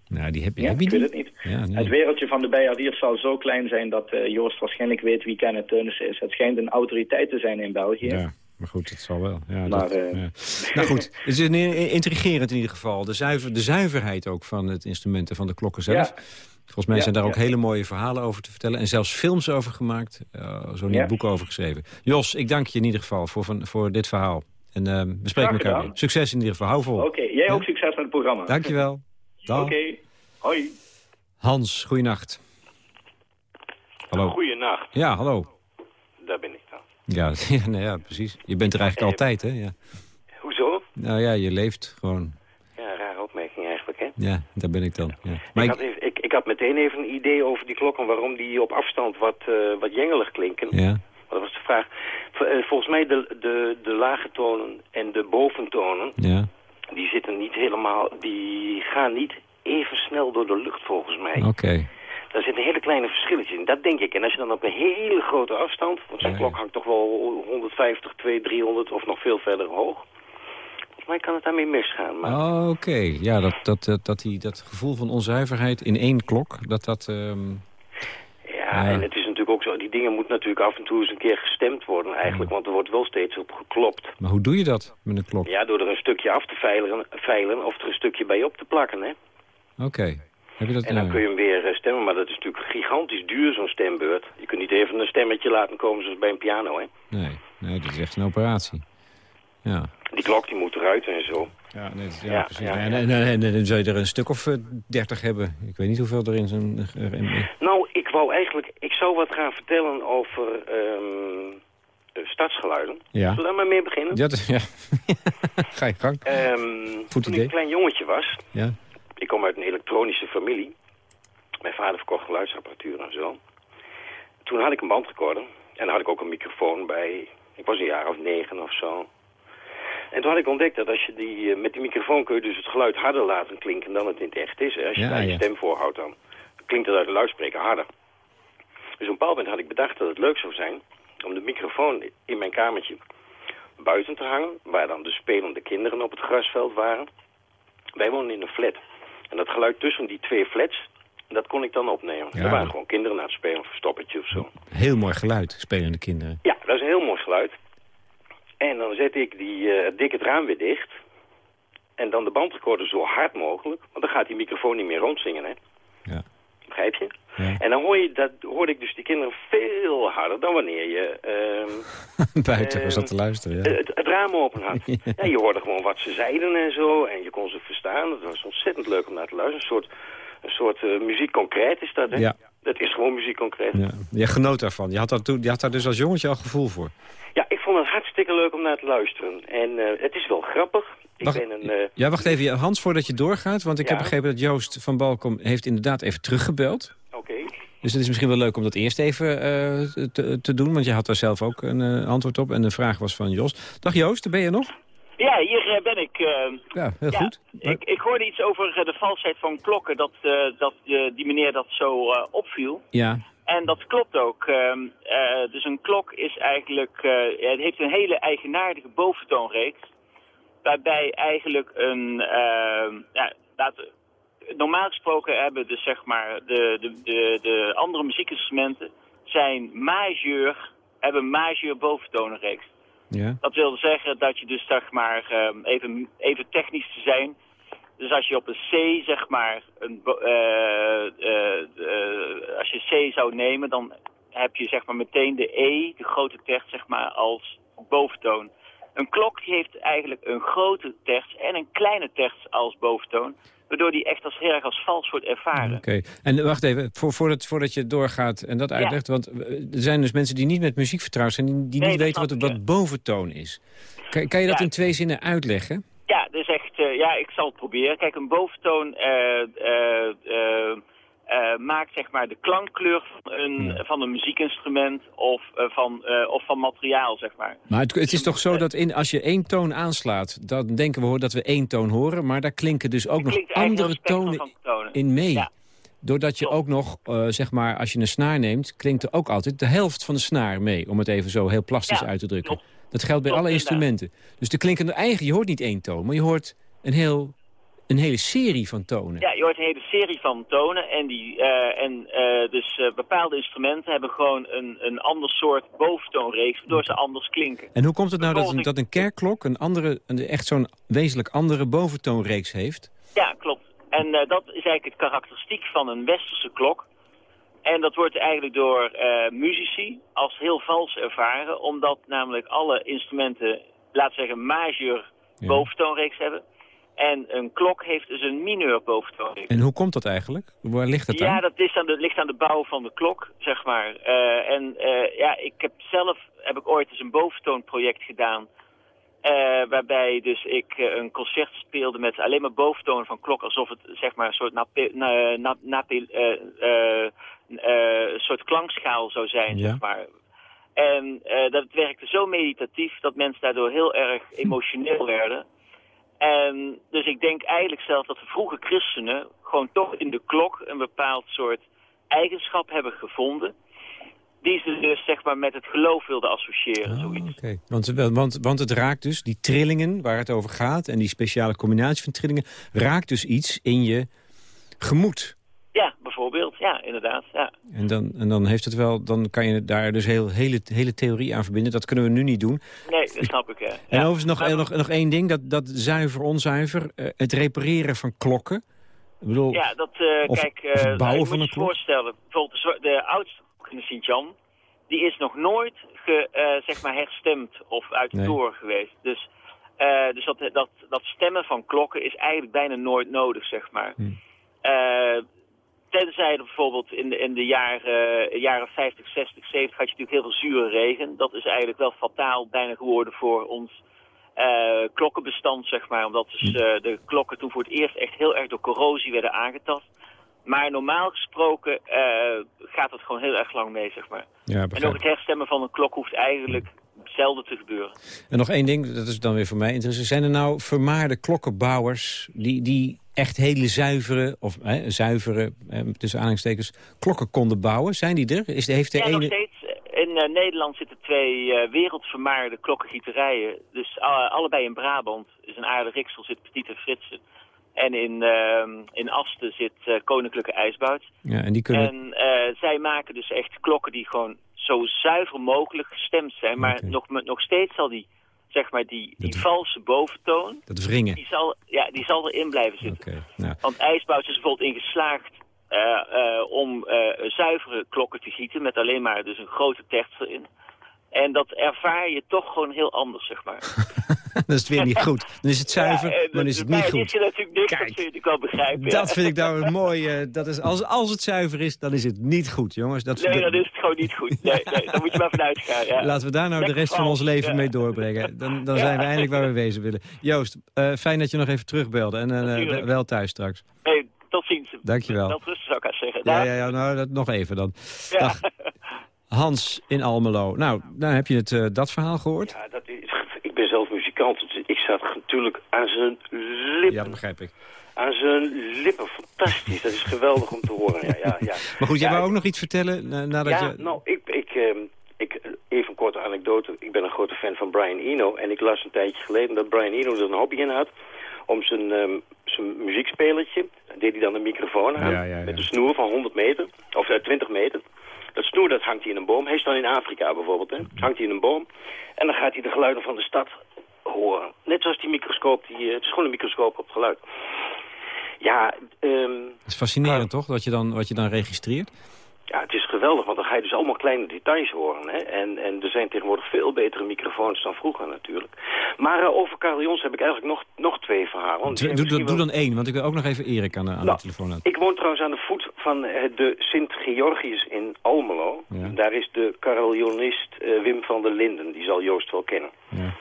[SPEAKER 3] Nou, die heb je,
[SPEAKER 8] ja,
[SPEAKER 3] heb je
[SPEAKER 8] ik weet het niet.
[SPEAKER 3] Ja, nee.
[SPEAKER 8] Het wereldje van de bijaardiers zal zo klein zijn dat eh, Joost waarschijnlijk weet wie Kenneth Teunissen is. Het schijnt een autoriteit te zijn in België.
[SPEAKER 3] Ja, maar goed, het zal wel. Ja,
[SPEAKER 8] Maar,
[SPEAKER 3] dat,
[SPEAKER 8] eh,
[SPEAKER 3] ja. Nou goed, het is intrigerend in ieder geval. De, zuiver, de zuiverheid ook van het instrument en van de klokken zelf.
[SPEAKER 8] Ja.
[SPEAKER 3] Volgens mij
[SPEAKER 8] Ja,
[SPEAKER 3] zijn daar ook hele mooie verhalen over te vertellen. En zelfs films over gemaakt. eh, zo niet
[SPEAKER 8] Ja.
[SPEAKER 3] boeken over geschreven. Jos, ik dank je in ieder geval voor, van, voor dit verhaal. En eh, we spreken elkaar weer. Succes in ieder geval. Hou vol.
[SPEAKER 8] Oké, jij ook succes met het programma.
[SPEAKER 3] Dankjewel.
[SPEAKER 8] Oké, hoi.
[SPEAKER 3] Hans, goeienacht. Hallo.
[SPEAKER 9] Goeienacht,
[SPEAKER 3] Ja, hallo.
[SPEAKER 9] daar ben ik dan.
[SPEAKER 3] Ja, nou ja, precies. Je bent er eigenlijk altijd, hè? Ja.
[SPEAKER 9] Hoezo?
[SPEAKER 3] Nou ja, je leeft gewoon.
[SPEAKER 9] Ja, rare opmerking eigenlijk, hè?
[SPEAKER 3] Ja, daar ben ik dan. Ja. Maar
[SPEAKER 9] ik, had ik had meteen even een idee over die klokken, waarom die op afstand wat, eh, wat jengelig klinken.
[SPEAKER 3] ja.
[SPEAKER 9] Dat was de vraag. Eh, volgens mij de, de, de lage tonen en de boventonen,
[SPEAKER 3] Ja,
[SPEAKER 9] die zitten niet helemaal, die gaan niet even snel door de lucht volgens mij.
[SPEAKER 3] oké.
[SPEAKER 9] Daar zitten hele kleine verschilletjes in, dat denk ik. En als je dan op een hele grote afstand, want
[SPEAKER 3] ja.
[SPEAKER 9] klok hangt toch wel 150, 200, 300 of nog veel verder hoog. Volgens mij kan het daarmee misgaan. Maar...
[SPEAKER 3] Oh, Oké, ja, dat, dat, dat, dat, die, dat gevoel van onzuiverheid in één klok, dat dat... ehm,
[SPEAKER 9] Ja, en het is natuurlijk ook zo, die dingen moeten natuurlijk af en toe eens een keer gestemd worden eigenlijk, want er wordt wel steeds op geklopt.
[SPEAKER 3] Maar hoe doe je dat met een klok?
[SPEAKER 9] Ja, door er een stukje af te veilen, veilen of er een stukje bij op te plakken, hè.
[SPEAKER 3] Oké. Heb je dat...
[SPEAKER 9] En dan
[SPEAKER 3] ja.
[SPEAKER 9] kun je hem weer eh, stemmen, maar dat is natuurlijk gigantisch duur, zo'n stembeurt. Je kunt niet even een stemmetje laten komen zoals bij een piano, hè.
[SPEAKER 3] Nee, nee, dat is echt een operatie. Ja.
[SPEAKER 9] Die klok die moet eruit en zo.
[SPEAKER 3] Ja, nee, ja,
[SPEAKER 9] Ja,
[SPEAKER 3] precies.
[SPEAKER 9] ja,
[SPEAKER 3] en,
[SPEAKER 9] ja.
[SPEAKER 3] en, en, en dan zou je er een stuk of eh, dertig hebben. Ik weet niet hoeveel er in zo'n... eh,
[SPEAKER 9] Nou, ik wou eigenlijk, ik zou wat gaan vertellen over ehm, eh, stadsgeluiden.
[SPEAKER 3] Ja.
[SPEAKER 9] Zullen we daar maar mee beginnen?
[SPEAKER 3] Ja, ja. Ga je gang.
[SPEAKER 9] Ehm,
[SPEAKER 3] Goed
[SPEAKER 9] toen ik een klein jongetje was,
[SPEAKER 3] Ja.
[SPEAKER 9] ik kom uit een elektronische familie. Mijn vader verkocht geluidsapparatuur en zo. Toen had ik een bandrecorder en dan had ik ook een microfoon bij. Ik was een jaar of negen of zo. En toen had ik ontdekt dat als je die, eh, met die microfoon kun je dus het geluid harder laten klinken dan het in het echt is. Als je
[SPEAKER 3] Ja,
[SPEAKER 9] daar je
[SPEAKER 3] ja.
[SPEAKER 9] stem voorhoudt dan klinkt het uit de luidspreker harder. Dus op een bepaald moment had ik bedacht dat het leuk zou zijn om de microfoon in mijn kamertje buiten te hangen, waar dan de spelende kinderen op het grasveld waren. Wij woonden in een flat. En dat geluid tussen die twee flats, dat kon ik dan opnemen.
[SPEAKER 3] Ja.
[SPEAKER 9] Er waren gewoon kinderen aan het spelen, een stoppertje of zo.
[SPEAKER 3] Heel mooi geluid, spelende kinderen.
[SPEAKER 9] Ja, dat is een heel mooi geluid. En dan zet ik die, eh dik het raam weer dicht. En dan de bandrecorder zo hard mogelijk. Want dan gaat die microfoon niet meer rondzingen, hè.
[SPEAKER 3] Ja.
[SPEAKER 9] begrijp je?
[SPEAKER 1] Ja.
[SPEAKER 9] En dan hoor je dat, hoorde ik dus die kinderen veel harder dan wanneer je ehm,
[SPEAKER 3] Buiten was dat te luisteren, ja.
[SPEAKER 9] het, het raam open had. ja, je hoorde gewoon wat ze zeiden en zo. En je kon ze verstaan. Het was ontzettend leuk om naar te luisteren. Een soort, een soort eh, muziek concreet is dat, hè?
[SPEAKER 3] Ja.
[SPEAKER 9] Dat is gewoon muziek concreet.
[SPEAKER 3] Ja. Je genoot daarvan. Je had, daar toen, je had daar dus als jongetje al gevoel voor.
[SPEAKER 9] Ja, vond het hartstikke leuk om naar te luisteren. En eh, het is wel grappig. Ik
[SPEAKER 3] Wacht,
[SPEAKER 9] ben een... eh,
[SPEAKER 3] Ja, wacht even. Hans, voordat je doorgaat. Want ik
[SPEAKER 9] Ja.
[SPEAKER 3] heb begrepen dat Joost van Balkom heeft inderdaad even teruggebeld.
[SPEAKER 9] Oké.
[SPEAKER 3] Dus het is misschien wel leuk om dat eerst even eh, te, te doen. Want je had daar zelf ook een eh, antwoord op. En de vraag was van Jos. Dag Joost, ben je nog?
[SPEAKER 10] Ja, hier eh, ben ik. eh.
[SPEAKER 3] Ja, heel
[SPEAKER 10] Ja,
[SPEAKER 3] goed.
[SPEAKER 10] ik, ik hoorde iets over eh, de valsheid van klokken, dat, eh, dat eh, die meneer dat zo eh, opviel.
[SPEAKER 3] Ja,
[SPEAKER 10] En dat klopt ook. Ehm, eh, dus een klok is eigenlijk, eh, het heeft een hele eigenaardige boventoonreeks. Waarbij eigenlijk een, ehm, ja, normaal gesproken hebben dus zeg maar de, de, de, de andere muziekinstrumenten zijn majeur, hebben majeur boventoonreeks.
[SPEAKER 3] ja.
[SPEAKER 10] Dat wil zeggen dat je dus zeg maar, ehm, even, even technisch te zijn. Dus als je op een C zeg maar, een, eh, eh, eh, als je C zou nemen, dan heb je zeg maar meteen de E, de grote terts zeg maar, als boventoon. Een klok die heeft eigenlijk een grote terts en een kleine terts als boventoon. Waardoor die echt als heel erg als vals wordt ervaren.
[SPEAKER 3] Oké. En wacht even, voor, voordat, voordat je doorgaat en dat uitlegt. Want er zijn dus mensen die niet met muziek vertrouwd zijn... die, die
[SPEAKER 10] Nee,
[SPEAKER 3] niet weten wat, wat boventoon is. Kan, kan je dat
[SPEAKER 10] Ja.
[SPEAKER 3] in twee zinnen uitleggen?
[SPEAKER 10] Ja, dus ja, ik zal het proberen. Kijk, een boventoon eh, eh, eh, eh, maakt zeg maar de klankkleur van een, van een muziekinstrument of, eh, van, eh, of van materiaal, zeg maar.
[SPEAKER 3] Maar het, het is toch zo dat in, als je één toon aanslaat... dan denken we dat we één toon horen... maar daar klinken dus ook nog andere tonen in mee.
[SPEAKER 10] Ja.
[SPEAKER 3] Doordat je ook nog, eh, zeg maar, als je een snaar neemt... klinkt er ook altijd de helft van de snaar mee... om het even zo heel plastisch
[SPEAKER 10] Ja,
[SPEAKER 3] uit te drukken.
[SPEAKER 10] klopt.
[SPEAKER 3] Dat geldt bij
[SPEAKER 10] Klopt,
[SPEAKER 3] alle instrumenten. Dus er klinken er eigen, je hoort niet één toon... maar je hoort een, heel, een hele serie van tonen.
[SPEAKER 10] Ja, je hoort een hele serie van tonen en, die, eh, en eh, dus eh, bepaalde instrumenten hebben gewoon een, een ander soort boventoonreeks, waardoor ze anders klinken.
[SPEAKER 3] En hoe komt het nou dat een, dat een kerkklok... Een andere, een, echt zo'n wezenlijk andere boventoonreeks heeft?
[SPEAKER 10] Ja, klopt. En dat is eigenlijk het karakteristiek van een westerse klok. En dat wordt eigenlijk door eh muzici als heel vals ervaren, omdat namelijk alle instrumenten, laten we zeggen, majeur
[SPEAKER 3] Ja.
[SPEAKER 10] boventoonreeks hebben. En een klok heeft dus een mineur boventoonreeks.
[SPEAKER 3] En hoe komt dat eigenlijk? Waar ligt dat
[SPEAKER 10] Ja,
[SPEAKER 3] aan?
[SPEAKER 10] dat is aan de, ligt aan de bouw van de klok, zeg maar. Eh, en eh, ja, ik heb zelf heb ik ooit eens een boventoonproject gedaan. eh, waarbij dus ik een concert speelde met alleen maar boventonen van klok. Alsof het zeg maar een soort, nape, na, na, soort klankschaal zou zijn,
[SPEAKER 3] Ja.
[SPEAKER 10] zeg maar. En dat werkte zo meditatief dat mensen daardoor heel erg emotioneel werden. En dus ik denk eigenlijk zelf dat de vroege christenen gewoon toch in de klok een bepaald soort eigenschap hebben gevonden. Die ze dus zeg maar met het geloof wilden associëren,
[SPEAKER 3] Oh,
[SPEAKER 10] zoiets.
[SPEAKER 3] oké. want, wel- want, want het raakt dus, die trillingen waar het over gaat... en die speciale combinatie van trillingen... raakt dus iets in je gemoed.
[SPEAKER 10] Ja, bijvoorbeeld. Ja, inderdaad. Ja.
[SPEAKER 3] En dan, en dan heeft het wel, dan kan je daar dus heel, hele, hele theorie aan verbinden. Dat kunnen we nu niet doen.
[SPEAKER 10] Nee, dat snap ik. Hè.
[SPEAKER 3] En
[SPEAKER 10] ja.
[SPEAKER 3] overigens nog,
[SPEAKER 10] Maar-
[SPEAKER 3] eh, nog, nog één ding, dat, dat zuiver, onzuiver. eh, het repareren van klokken. Ik bedoel,
[SPEAKER 10] Ja, dat, eh,
[SPEAKER 3] Of-
[SPEAKER 10] kijk,
[SPEAKER 3] of het bouwen
[SPEAKER 10] nou, je
[SPEAKER 3] van
[SPEAKER 10] moet
[SPEAKER 3] een
[SPEAKER 10] je
[SPEAKER 3] klok.
[SPEAKER 10] voorstellen, bijvoorbeeld de, de oudste klok in Sint-Jan, die is nog nooit ge, zeg maar herstemd of uit de
[SPEAKER 3] Nee.
[SPEAKER 10] toren geweest. Dus, dus dat, dat, dat stemmen van klokken is eigenlijk bijna nooit nodig, zeg maar.
[SPEAKER 3] Hm.
[SPEAKER 10] Tenzij er bijvoorbeeld in de, in de jaren, jaren 50, 60, 70 had je natuurlijk heel veel zure regen. Dat is eigenlijk wel fataal bijna geworden voor ons eh, klokkenbestand, zeg maar. Omdat dus,
[SPEAKER 3] Hm.
[SPEAKER 10] eh, de klokken toen voor het eerst echt heel erg door corrosie werden aangetast. Maar normaal gesproken eh, gaat het gewoon heel erg lang mee, zeg maar.
[SPEAKER 3] ja,
[SPEAKER 10] En ook het herstemmen van een klok hoeft eigenlijk zelden te gebeuren.
[SPEAKER 3] En nog één ding, dat is dan weer voor mij interessant. Zijn er nou vermaarde klokkenbouwers die, die echt hele zuivere, of hè, zuivere, tussen aanhalingstekens, klokken konden bouwen? Zijn die er? Is, heeft de
[SPEAKER 10] Ja, nog
[SPEAKER 3] ene...
[SPEAKER 10] steeds. In eh, Nederland zitten twee eh, wereldvermaarde klokkengieterijen. Dus eh, allebei in Brabant is een aarde Riksel, zit Petit en Fritsen. En in, ehm, in Asten zit Koninklijke IJsbout.
[SPEAKER 3] Ja, en die kunnen...
[SPEAKER 10] En zij maken dus echt klokken die gewoon zo zuiver mogelijk gestemd zijn. Maar nog, nog steeds zal die, zeg maar, die, die
[SPEAKER 3] Dat-
[SPEAKER 10] valse boventoon,
[SPEAKER 3] Dat wringen.
[SPEAKER 10] die zal, ja, die zal erin blijven zitten.
[SPEAKER 3] nou,
[SPEAKER 10] Want IJsbout is bijvoorbeeld in geslaagd eh, eh, om eh, zuivere klokken te gieten met alleen maar dus een grote tekst erin. En dat ervaar je toch gewoon heel anders, zeg maar.
[SPEAKER 3] dat is het weer niet goed. Dan is het zuiver,
[SPEAKER 10] Ja,
[SPEAKER 3] dan is het niet goed.
[SPEAKER 10] je natuurlijk niks,
[SPEAKER 3] Kijk,
[SPEAKER 10] dat zul je natuurlijk wel begrijpen.
[SPEAKER 3] Dat vind ik nou een mooi. eh, dat is, als, als het zuiver is, dan is het niet goed, jongens. Dat,
[SPEAKER 10] Nee, dan is het gewoon niet goed. Nee, nee, daar moet je maar vanuit gaan. Ja.
[SPEAKER 3] Laten we daar nou de rest van ons leven
[SPEAKER 10] ja.
[SPEAKER 3] mee doorbrengen. Dan, dan zijn we eindelijk waar we wezen willen. Joost, eh, fijn dat je nog even terugbelde. En
[SPEAKER 10] Natuurlijk.
[SPEAKER 3] wel thuis straks.
[SPEAKER 10] Hey, tot ziens.
[SPEAKER 3] Dankjewel.
[SPEAKER 10] Dat rustig zou ik zeggen.
[SPEAKER 3] Ja, ja, ja nou, dat, nog even dan.
[SPEAKER 10] Ja.
[SPEAKER 3] Dag. Hans in Almelo. Nou, nou heb je het, eh, dat verhaal gehoord?
[SPEAKER 9] Ja, dat is, ik ben zelf muzikant. dus Ik zat natuurlijk aan zijn lippen.
[SPEAKER 3] Ja, dat begrijp ik.
[SPEAKER 9] Aan zijn lippen. Fantastisch. Dat is geweldig om te horen. Ja, ja, ja.
[SPEAKER 3] Maar goed, jij
[SPEAKER 9] Ja,
[SPEAKER 3] wou ook nog iets vertellen na- nadat
[SPEAKER 9] ja,
[SPEAKER 3] je...
[SPEAKER 9] nou, ik, ik, ehm, ik, even een korte anekdote. Ik ben een grote fan van Brian Eno. En ik las een tijdje geleden dat Brian Eno er een hobby in had... om zijn, ehm, zijn muziekspelertje, deed hij dan een microfoon aan...
[SPEAKER 3] Ja, ja, ja.
[SPEAKER 9] met een snoer van 100 meter, of eh, 20 meter. Dat snoer dat hangt hij in een boom. Hij is dan in Afrika bijvoorbeeld. Hè. Hangt hij in een boom. En dan gaat hij de geluiden van de stad horen. Net zoals die microscoop. Die, eh, het is gewoon een microscoop op geluid. Ja, ehm,
[SPEAKER 3] Het is fascinerend, toch? Wat je, dan, wat je dan registreert.
[SPEAKER 9] Ja, het is geweldig, want dan ga je dus allemaal kleine details horen. Hè? En, en er zijn tegenwoordig veel betere microfoons dan vroeger natuurlijk. Maar eh, over carillons heb ik eigenlijk nog, nog twee verhalen.
[SPEAKER 3] Doe, doe,
[SPEAKER 9] misschien
[SPEAKER 3] doe
[SPEAKER 9] wel-
[SPEAKER 3] dan één, want ik wil ook nog even Erik aan, de- aan
[SPEAKER 9] Nou,
[SPEAKER 3] de telefoon hebben.
[SPEAKER 9] Ik woon trouwens aan de voet van eh, de Sint-Georgius in Almelo.
[SPEAKER 3] Ja.
[SPEAKER 9] Daar is de carillonist eh, Wim van der Linden. Die zal Joost wel kennen.
[SPEAKER 3] Ja.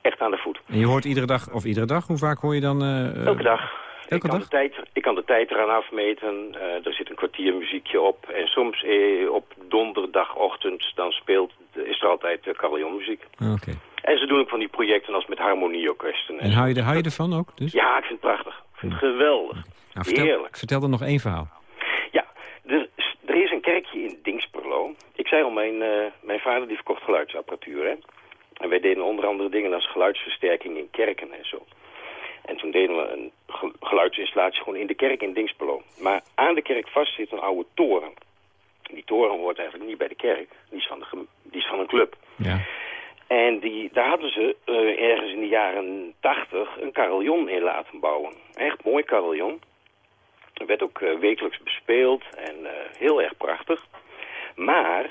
[SPEAKER 9] Echt aan de voet.
[SPEAKER 3] En je hoort iedere dag, of iedere dag, hoe vaak hoor je dan...
[SPEAKER 9] Elke dag.
[SPEAKER 3] Elke
[SPEAKER 9] ik, kan
[SPEAKER 3] dag?
[SPEAKER 9] De tijd, ik kan de tijd eraan afmeten. Eh, er zit een kwartier muziekje op. En soms eh, op donderdagochtend dan speelt, is er altijd uh, carillonmuziek.
[SPEAKER 3] Oké.
[SPEAKER 9] En ze doen ook van die projecten als met harmonieorkesten.
[SPEAKER 3] En hou je, hou je ervan ook, dus?
[SPEAKER 9] Ja, ik vind het prachtig. Ik vind het geweldig.
[SPEAKER 3] Nou, vertel,
[SPEAKER 9] Heerlijk.
[SPEAKER 3] vertel dan nog één verhaal.
[SPEAKER 9] Ja, er, is- er is een kerkje in Dingsperlo. Ik zei al, mijn, eh, mijn vader die verkocht geluidsapparatuur, hè. En wij deden onder andere dingen als geluidsversterking in kerken en zo. En toen deden we een ge- geluidsinstallatie gewoon in de kerk in Dingsperlo. Maar aan de kerk vast zit een oude toren. Die toren hoort eigenlijk niet bij de kerk. Die is van, de die is van een club.
[SPEAKER 3] Ja.
[SPEAKER 9] En die, daar hadden ze eh, ergens in de jaren tachtig een carillon in laten bouwen. Echt mooi carillon. Er werd ook eh, wekelijks bespeeld en eh, heel erg prachtig. Maar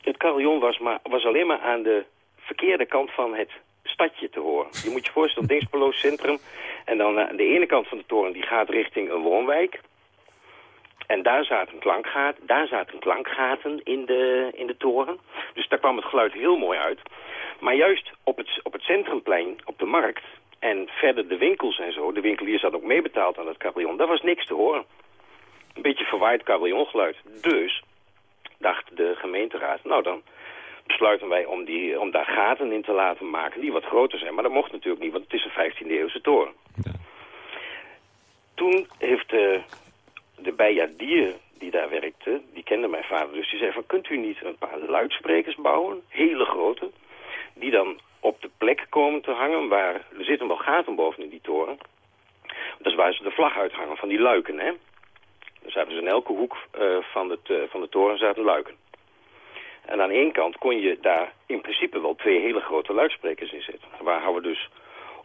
[SPEAKER 9] het carillon was, maar, was alleen maar aan de verkeerde kant van het stadje te horen. Je moet je voorstellen, Dingsperlo Centrum. En dan aan de ene kant van de toren die gaat richting een woonwijk. En daar zaten, klankgaten, daar zaten klankgaten in de, in de toren. Dus daar kwam het geluid heel mooi uit. Maar juist op het, op het centrumplein, op de markt... en verder de winkels en zo... de winkeliers hadden ook meebetaald aan het carillon... daar was niks te horen. Een beetje verwaaid carillongeluid. Dus dacht de gemeenteraad... nou dan besluiten wij om, die, om daar gaten in te laten maken... die wat groter zijn. Maar dat mocht natuurlijk niet, want het is een 15e-eeuwse toren.
[SPEAKER 3] Ja.
[SPEAKER 9] Toen heeft eh, de bijjaardier die daar werkte, die kende mijn vader. Dus die zei van, kunt u niet een paar luidsprekers bouwen, hele grote, die dan op de plek komen te hangen waar, er zitten wel gaten boven in die toren. Dat is waar ze de vlag uithangen, van die luiken, hè. Er zaten dus in elke hoek eh, van, het, eh, van de toren zaten luiken. En aan één kant kon je daar in principe wel twee hele grote luidsprekers in zetten. Waar houden we dus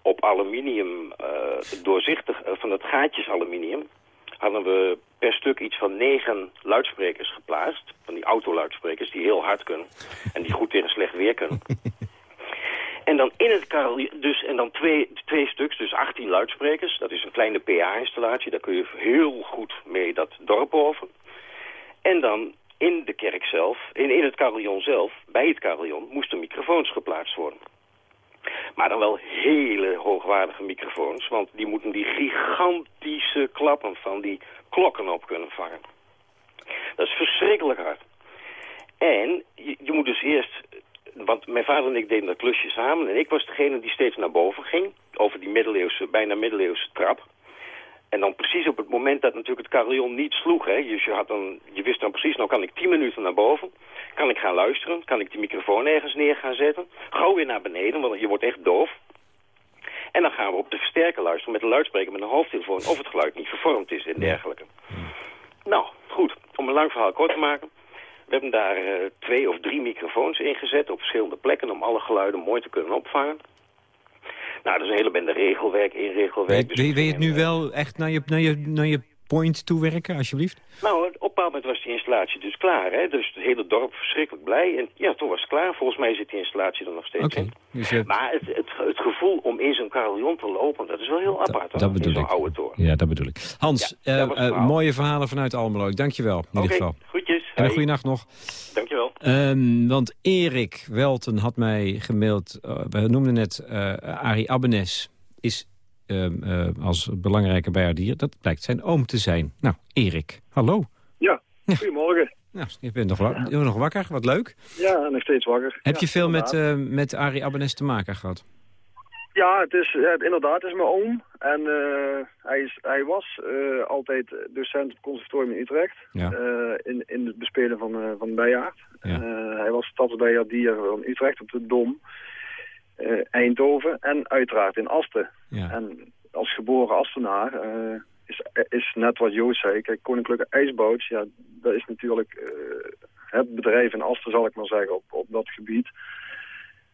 [SPEAKER 9] op aluminium, eh, doorzichtig, eh, van het gaatjes aluminium, hadden we per stuk iets van negen luidsprekers geplaatst. Van die autoluidsprekers die heel hard kunnen en die goed tegen slecht weer kunnen. En dan in het carillon, dus en dan twee, twee stuks, dus 18 luidsprekers. Dat is een kleine PA-installatie, daar kun je heel goed mee dat dorp over. En dan in de kerk zelf, in, in het carillon zelf, bij het carillon, moesten microfoons geplaatst worden. Maar dan wel hele hoogwaardige microfoons, want die moeten die gigantische klappen van die klokken op kunnen vangen. Dat is verschrikkelijk hard. En je, je moet dus eerst, want mijn vader en ik deden dat klusje samen en ik was degene die steeds naar boven ging, over die middeleeuwse, bijna middeleeuwse trap. En dan precies op het moment dat natuurlijk het carillon niet sloeg, hè, dus je, had dan, je wist dan precies, nou kan ik 10 minuten naar boven, kan ik gaan luisteren, kan ik die microfoon ergens neer gaan zetten, gauw weer naar beneden, want je wordt echt doof. En dan gaan we op de versterker luisteren met een luidspreker met een hoofdtelefoon of het geluid niet vervormd is en dergelijke. Nou, goed, om een lang verhaal kort te maken. We hebben daar eh, twee of drie microfoons ingezet op verschillende plekken om alle geluiden mooi te kunnen opvangen. Nou, dat is een hele bende regelwerk, in regelwerk.
[SPEAKER 3] Weet,
[SPEAKER 9] dus
[SPEAKER 3] je het nu
[SPEAKER 9] gingen,
[SPEAKER 3] wel echt naar je, naar je, naar je point toewerken, alsjeblieft?
[SPEAKER 9] Nou, op een bepaald moment was die installatie dus klaar. Hè? Dus het hele dorp verschrikkelijk blij. En ja, toen was het klaar. Volgens mij zit die installatie er nog steeds in.
[SPEAKER 3] Dus, eh,
[SPEAKER 9] Maar het, het, het gevoel om in zo'n carillon te lopen, dat is wel heel apart.
[SPEAKER 3] dat
[SPEAKER 9] in
[SPEAKER 3] bedoel ik.
[SPEAKER 9] oude toren.
[SPEAKER 3] Ja, dat bedoel ik. Hans,
[SPEAKER 9] Ja, dat
[SPEAKER 3] eh, eh, mooie verhalen vanuit Almelo. Dank je wel, in ieder geval.
[SPEAKER 9] groetjes.
[SPEAKER 3] En een goede nacht nog.
[SPEAKER 9] Dankjewel.
[SPEAKER 3] Ehm, want Erik Welten had mij gemaild, eh, we noemden net eh Arie Abbenes, is ehm, eh, als belangrijke bijaardier. Dat blijkt zijn oom te zijn. Nou, Erik, hallo.
[SPEAKER 11] Ja, goedemorgen.
[SPEAKER 3] Nou, je bent nog, wa- nog wakker, wat leuk.
[SPEAKER 11] Ja, nog steeds wakker.
[SPEAKER 3] Heb
[SPEAKER 11] Ja,
[SPEAKER 3] je veel met, met Arie Abbenes te maken gehad?
[SPEAKER 11] Ja, het is, het- inderdaad, het is mijn oom. En eh, hij, is, hij was eh, altijd docent op het conservatorium in Utrecht.
[SPEAKER 3] Ja.
[SPEAKER 11] eh, in, in het bespelen van, van bijaard.
[SPEAKER 3] Ja.
[SPEAKER 11] Hij was stadsbijaardier van Utrecht op de Dom. Eindhoven en uiteraard in Asten.
[SPEAKER 3] Ja.
[SPEAKER 11] En als geboren Astenaar is, is net wat Joost zei. Kijk, Koninklijke IJsboot, ja, dat is natuurlijk het bedrijf in Asten, zal ik maar zeggen, op, op dat gebied.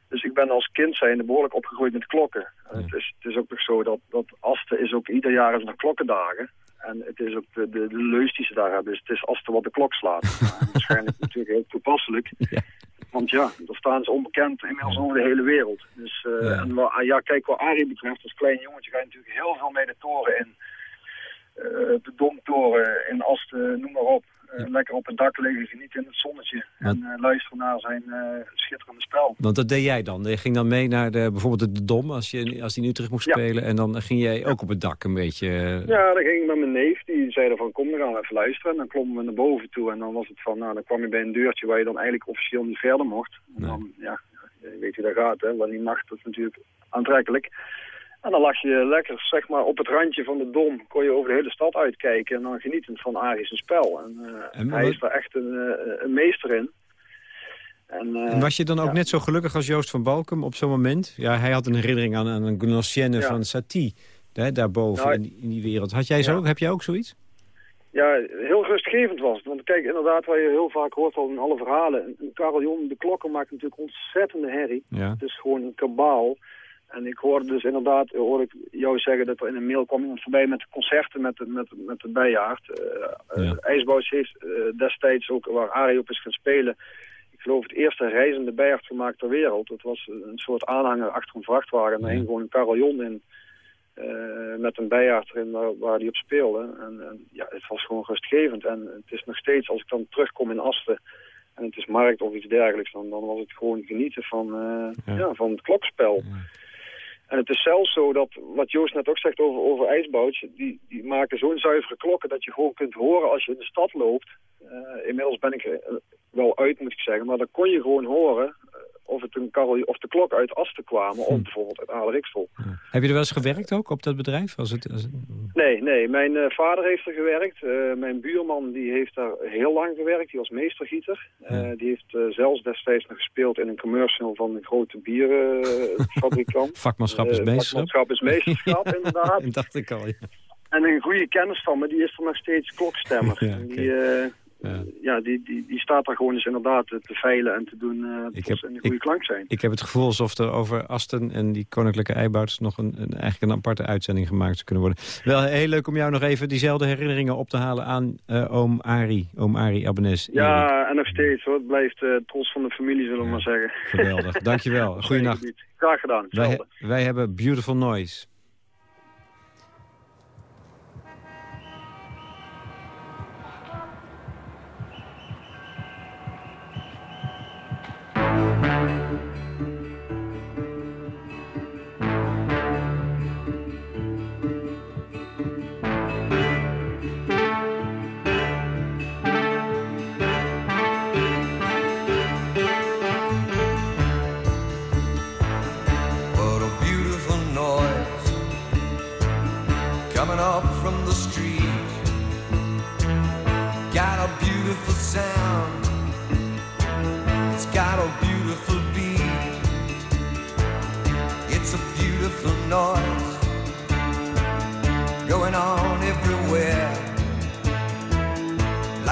[SPEAKER 11] Dus ik ben als kind zijnde behoorlijk opgegroeid met klokken. En Het, is, het is ook nog zo dat, dat Asten is ook ieder jaar is nog klokkendagen. En het is ook de, de, de leus die ze daar hebben. Dus het is Asten wat de klok slaat. Waarschijnlijk natuurlijk heel toepasselijk. Want ja, daar staan ze onbekend inmiddels over de hele wereld. Dus, eh,
[SPEAKER 3] Ja.
[SPEAKER 11] En wa- ja, kijk, wat Arie betreft, als klein jongetje ga je natuurlijk heel veel mee de toren in. Eh, de Domtoren in Asten, noem maar op. Eh, Lekker op het dak liggen, genieten in het zonnetje. En eh, luisteren naar zijn eh, schitterende spel.
[SPEAKER 3] Want dat deed jij dan. Je ging dan mee naar de, bijvoorbeeld de Dom, als, je, als die in Utrecht moest
[SPEAKER 11] Ja.
[SPEAKER 3] spelen. En dan ging jij ook op het dak een beetje...
[SPEAKER 11] Ja, dan ging ik met mijn neef. Die zei van kom, dan gaan we even luisteren. En dan klommen we naar boven toe. En dan was het van, nou, dan kwam je bij een deurtje waar je dan eigenlijk officieel niet verder mocht. En dan, ja, je weet hoe dat gaat, hè. Want die nacht is natuurlijk aantrekkelijk. En dan lag je lekker, zeg maar, op het randje van de Dom. Kon je over de hele stad uitkijken. En dan genietend van Aries spel. En,
[SPEAKER 3] En
[SPEAKER 11] hij is daar echt een, eh, een meester in. En, eh,
[SPEAKER 3] En was je dan ook
[SPEAKER 11] ja.
[SPEAKER 3] net zo gelukkig als Joost van Balkum op zo'n moment? Ja, hij had een herinnering aan, aan een Gnossienne
[SPEAKER 11] Ja.
[SPEAKER 3] van Satie. Hè, daarboven
[SPEAKER 11] Nou,
[SPEAKER 3] in, die, in die wereld. Had jij zo,
[SPEAKER 11] ja.
[SPEAKER 3] Heb jij ook zoiets?
[SPEAKER 11] Ja, heel rustgevend was het. Want kijk, inderdaad, wat je heel vaak hoort in alle verhalen. Een- carillon, de klokken maakt natuurlijk ontzettende herrie.
[SPEAKER 3] Ja.
[SPEAKER 11] Het is gewoon een kabaal. En ik hoorde dus inderdaad, hoorde ik jou zeggen dat er in een mail kwam iemand voorbij met concerten met, de- met, met de bijaard. Eh
[SPEAKER 3] Ja.
[SPEAKER 11] eh, IJsbouws heeft eh, destijds ook, waar Arie op is gaan spelen, ik geloof het eerste reizende bijaard gemaakt ter wereld. Het was een soort aanhanger achter een vrachtwagen. En daar
[SPEAKER 3] Ja.
[SPEAKER 11] hing gewoon een carillon in. eh, met een bijaard erin waar, waar die op speelde. En, en ja, het was gewoon rustgevend. En het is nog steeds, als ik dan terugkom in Asten en het is markt of iets dergelijks, dan, dan was het gewoon genieten van, eh,
[SPEAKER 3] Ja.
[SPEAKER 11] ja. van het klokspel. En het is zelfs zo dat, wat Joost net ook zegt over, over ijsbouts, die, die maken zo'n zuivere klokken dat je gewoon kunt horen als je in de stad loopt. Eh, inmiddels ben ik eh, wel uit, moet ik zeggen, maar dan kon je gewoon horen of, het een karrel, of de klok uit Asten kwamen, of bijvoorbeeld uit Aalriksel.
[SPEAKER 3] Heb je er wel eens gewerkt ook op dat bedrijf? Als het, als het-
[SPEAKER 11] Nee, nee. Mijn eh, vader heeft er gewerkt. Eh, mijn buurman die heeft daar heel lang gewerkt. Die was meestergieter. Eh, die heeft zelfs destijds nog gespeeld in een commercial van een grote bierfabrikant.
[SPEAKER 3] Vakmanschap is meesterschap.
[SPEAKER 11] vakmanschap is meesterschap, inderdaad.
[SPEAKER 3] Dat dacht ik al, ja.
[SPEAKER 11] En een goede kennis van me, die is er nog steeds klokstemmer.
[SPEAKER 3] Ja.
[SPEAKER 11] Die,
[SPEAKER 3] Ja.
[SPEAKER 11] ja, die, die, die staat daar gewoon eens inderdaad te veilen en te doen eh
[SPEAKER 3] Ik heb-
[SPEAKER 11] ze een goede
[SPEAKER 3] ik-
[SPEAKER 11] klank zijn.
[SPEAKER 3] Ik heb het gevoel alsof er over Asten en die koninklijke eibouts... nog een, een, eigenlijk een aparte uitzending gemaakt zou kunnen worden. Wel heel leuk om jou nog even diezelfde herinneringen op te halen aan eh, oom Arie. Oom Arie Abbenes.
[SPEAKER 11] Ja, en nog steeds hoor. Het blijft eh, trots van de familie, zullen we maar zeggen.
[SPEAKER 3] Geweldig. Dankjewel. Goeienacht.
[SPEAKER 11] Graag gedaan.
[SPEAKER 3] Wij hebben Beautiful Noise.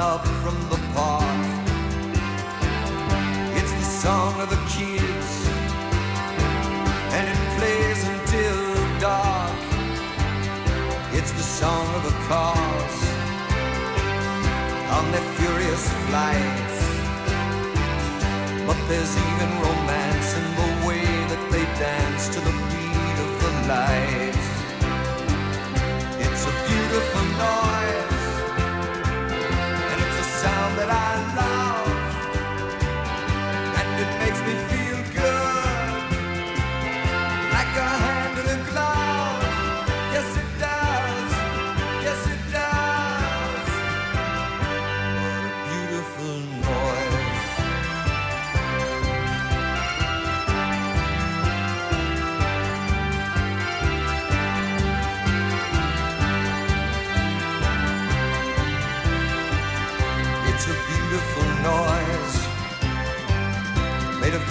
[SPEAKER 6] Up from the park. It's the song of the kids, and it plays until dark. It's the song of the cars on their furious flights. But there's even romance in the way that they dance to the beat of the light.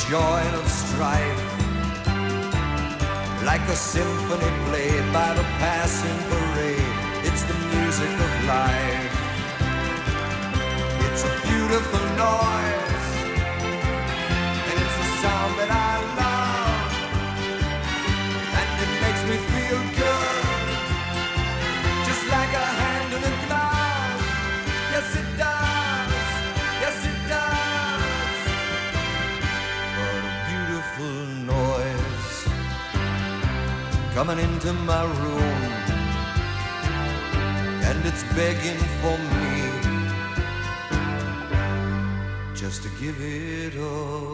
[SPEAKER 6] Joy of strife, like a symphony played by the passing parade. It's the music of life. It's a beautiful noise, coming into my room, and it's begging for me just to give it a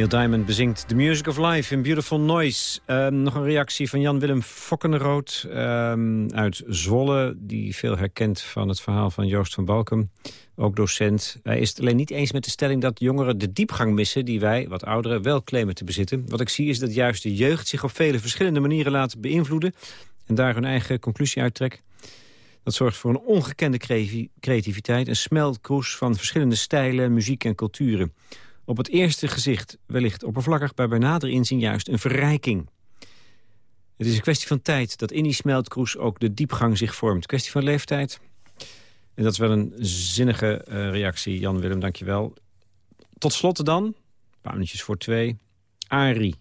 [SPEAKER 3] Neil Diamond bezingt The Music of Life in Beautiful Noise. Ehm, nog een reactie van Jan-Willem Fokkenrood ehm, uit Zwolle... die veel herkent van het verhaal van Joost van Balkum. Ook docent. Hij is het alleen niet eens met de stelling dat jongeren de diepgang missen... die wij, wat ouderen, wel claimen te bezitten. Wat ik zie is dat juist de jeugd zich op vele verschillende manieren laat beïnvloeden... en daar hun eigen conclusie uittrekt. Dat zorgt voor een ongekende creativiteit... een smeltkroes van verschillende stijlen, muziek en culturen. Op het eerste gezicht wellicht oppervlakkig... bij bij nader inzien juist een verrijking. Het is een kwestie van tijd dat in die smeltkroes ook de diepgang zich vormt. Kwestie van leeftijd. En dat is wel een zinnige eh, reactie, Jan-Willem, dankjewel. Tot slot dan, een paar minuutjes voor twee, Arie.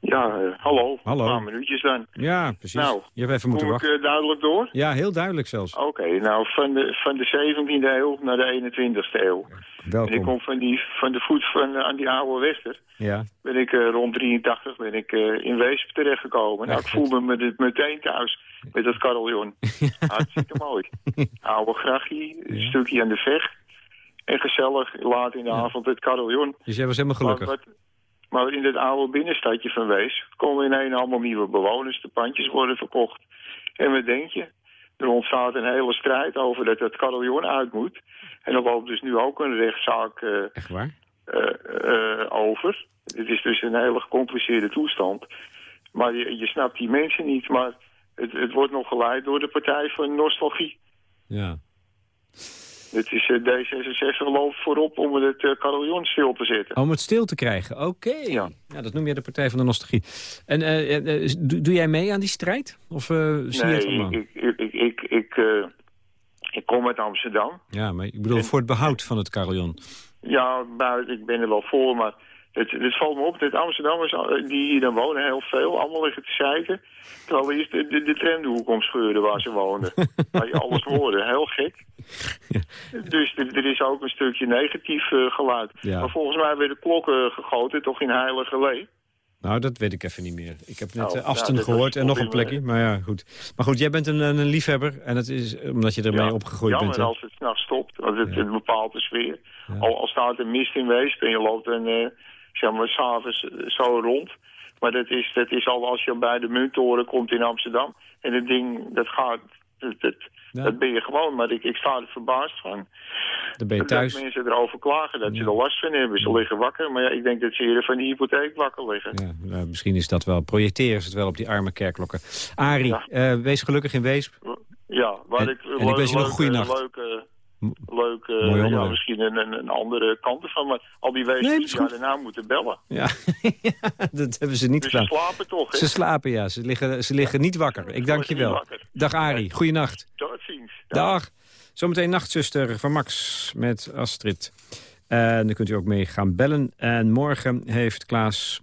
[SPEAKER 12] Ja, eh, hallo.
[SPEAKER 3] Hallo.
[SPEAKER 12] Een paar minuutjes dan.
[SPEAKER 3] Ja, precies.
[SPEAKER 12] Nou,
[SPEAKER 3] Je hebt even moeten
[SPEAKER 12] Kom ik
[SPEAKER 3] wachten.
[SPEAKER 12] eh, duidelijk door?
[SPEAKER 3] Ja, heel duidelijk zelfs.
[SPEAKER 12] Oké, nou van de, van de 17e eeuw naar de 21e eeuw. En ik
[SPEAKER 3] Welkom.
[SPEAKER 12] kom van, die, van de voet van, eh, aan die oude Wester.
[SPEAKER 3] Ja.
[SPEAKER 12] Ben ik eh, rond 83 ben ik eh, in Weesp terechtgekomen. Nou, ik voelde me meteen thuis met dat carillon. Hartstikke mooi. Oude grachie, een stukje aan de vecht. En gezellig, laat in de avond het carillon.
[SPEAKER 3] Dus jij was helemaal gelukkig.
[SPEAKER 12] Maar, wat- maar in het oude binnenstadje van Wees komen ineens allemaal nieuwe bewoners. De pandjes worden verkocht. En wat denk je? Er ontstaat een hele strijd over dat het carillon uit moet. En er loopt dus nu ook een rechtszaak eh,
[SPEAKER 3] Echt waar?
[SPEAKER 12] eh, eh, over. Het is dus een hele gecompliceerde toestand. Maar je, je snapt die mensen niet. Maar het, het wordt nog geleid door de Partij van Nostalgie.
[SPEAKER 3] Ja.
[SPEAKER 12] Het is eh, D66 loopt voorop om het uh, carillon stil te zetten.
[SPEAKER 3] Om het stil te krijgen, oké. Ja. dat noem je de Partij van de Nostalgie. En doe, doe jij mee aan die strijd? Of eh, zie je het
[SPEAKER 12] nee,
[SPEAKER 3] allemaal?
[SPEAKER 12] ik, ik, ik, ik, ik, eh, ik kom uit Amsterdam.
[SPEAKER 3] Ja, maar ik bedoel voor het behoud van het carillon.
[SPEAKER 12] Ja, buiten, ik ben er wel voor, maar het, het valt me op dat Amsterdammers eh, die hier dan wonen heel veel, allemaal liggen te zeiken. Terwijl eerst de, de, de tramhoek omscheurde waar ze woonden. waar je alles hoorde, heel gek. Dus er, er is ook een stukje negatief eh, geluid.
[SPEAKER 3] Ja.
[SPEAKER 12] Maar volgens mij werden klokken gegoten, toch in Heilige Lee.
[SPEAKER 3] Nou, dat weet ik even niet meer. Ik heb net
[SPEAKER 12] Nou,
[SPEAKER 3] eh,
[SPEAKER 12] nou,
[SPEAKER 3] gehoord en nog een plekje. Maar ja, goed. Maar goed, jij bent een, een liefhebber. En dat is omdat je ermee
[SPEAKER 12] Ja,
[SPEAKER 3] opgegroeid
[SPEAKER 12] jammer
[SPEAKER 3] bent. hè?
[SPEAKER 12] als het s'nachts stopt, want het, het bepaalt de sfeer. Al, al staat er mist in Weesp en je loopt dan, eh zeg maar, s'avonds eh, zo rond. Maar dat is, dat is al als je bij de munttoren komt in Amsterdam. En het ding, dat gaat, dat, dat, dat ben je gewoon. Maar ik, ik sta er verbaasd van.
[SPEAKER 3] Dan ben je
[SPEAKER 12] Dat
[SPEAKER 3] thuis.
[SPEAKER 12] mensen erover klagen, dat ze er last van hebben. Ze liggen wakker, maar ja, ik denk dat ze eerder van die hypotheek wakker liggen.
[SPEAKER 3] Ja, nou, misschien is dat wel. Projecteren ze het wel op die arme kerkklokken. Arie, eh, wees gelukkig in Weesp.
[SPEAKER 12] Ja, waar
[SPEAKER 3] En-
[SPEAKER 12] ik,
[SPEAKER 3] en ik wens je nog een goede nacht.
[SPEAKER 12] leuke, leuk, eh, ja, misschien een, een, andere kant ervan. Maar al die wezens
[SPEAKER 3] Nee,
[SPEAKER 12] die daarna moeten bellen.
[SPEAKER 3] Ja, dat hebben ze niet
[SPEAKER 12] Dus ze
[SPEAKER 3] gedaan.
[SPEAKER 12] slapen toch, hè?
[SPEAKER 3] Ze slapen, ja. Ze liggen, ze liggen niet wakker. Ik dank je wel. Dag Arie, goeienacht.
[SPEAKER 12] Tot ziens.
[SPEAKER 3] Dag. Zometeen nachtzuster van Max met Astrid. En dan kunt u ook mee gaan bellen. En morgen heeft Klaas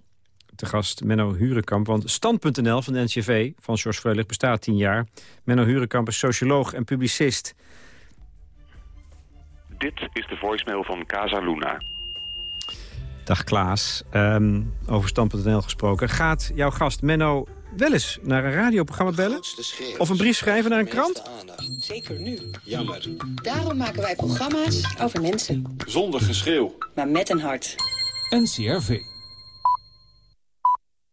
[SPEAKER 3] te gast Menno Hurenkamp. Want Stand.nl van de NCV van George Freulich bestaat tien jaar. Menno Hurenkamp is socioloog en publicist.
[SPEAKER 13] Dit is de voicemail van Casa Luna.
[SPEAKER 3] Dag Klaas. Ehm, over Stand.nl gesproken. Gaat jouw gast Menno wel eens naar een radioprogramma bellen? Of een brief schrijven naar een krant?
[SPEAKER 14] Zeker nu.
[SPEAKER 13] Jammer.
[SPEAKER 14] Daarom maken wij programma's over mensen.
[SPEAKER 13] Zonder geschreeuw.
[SPEAKER 14] Maar met een hart.
[SPEAKER 13] NCRV.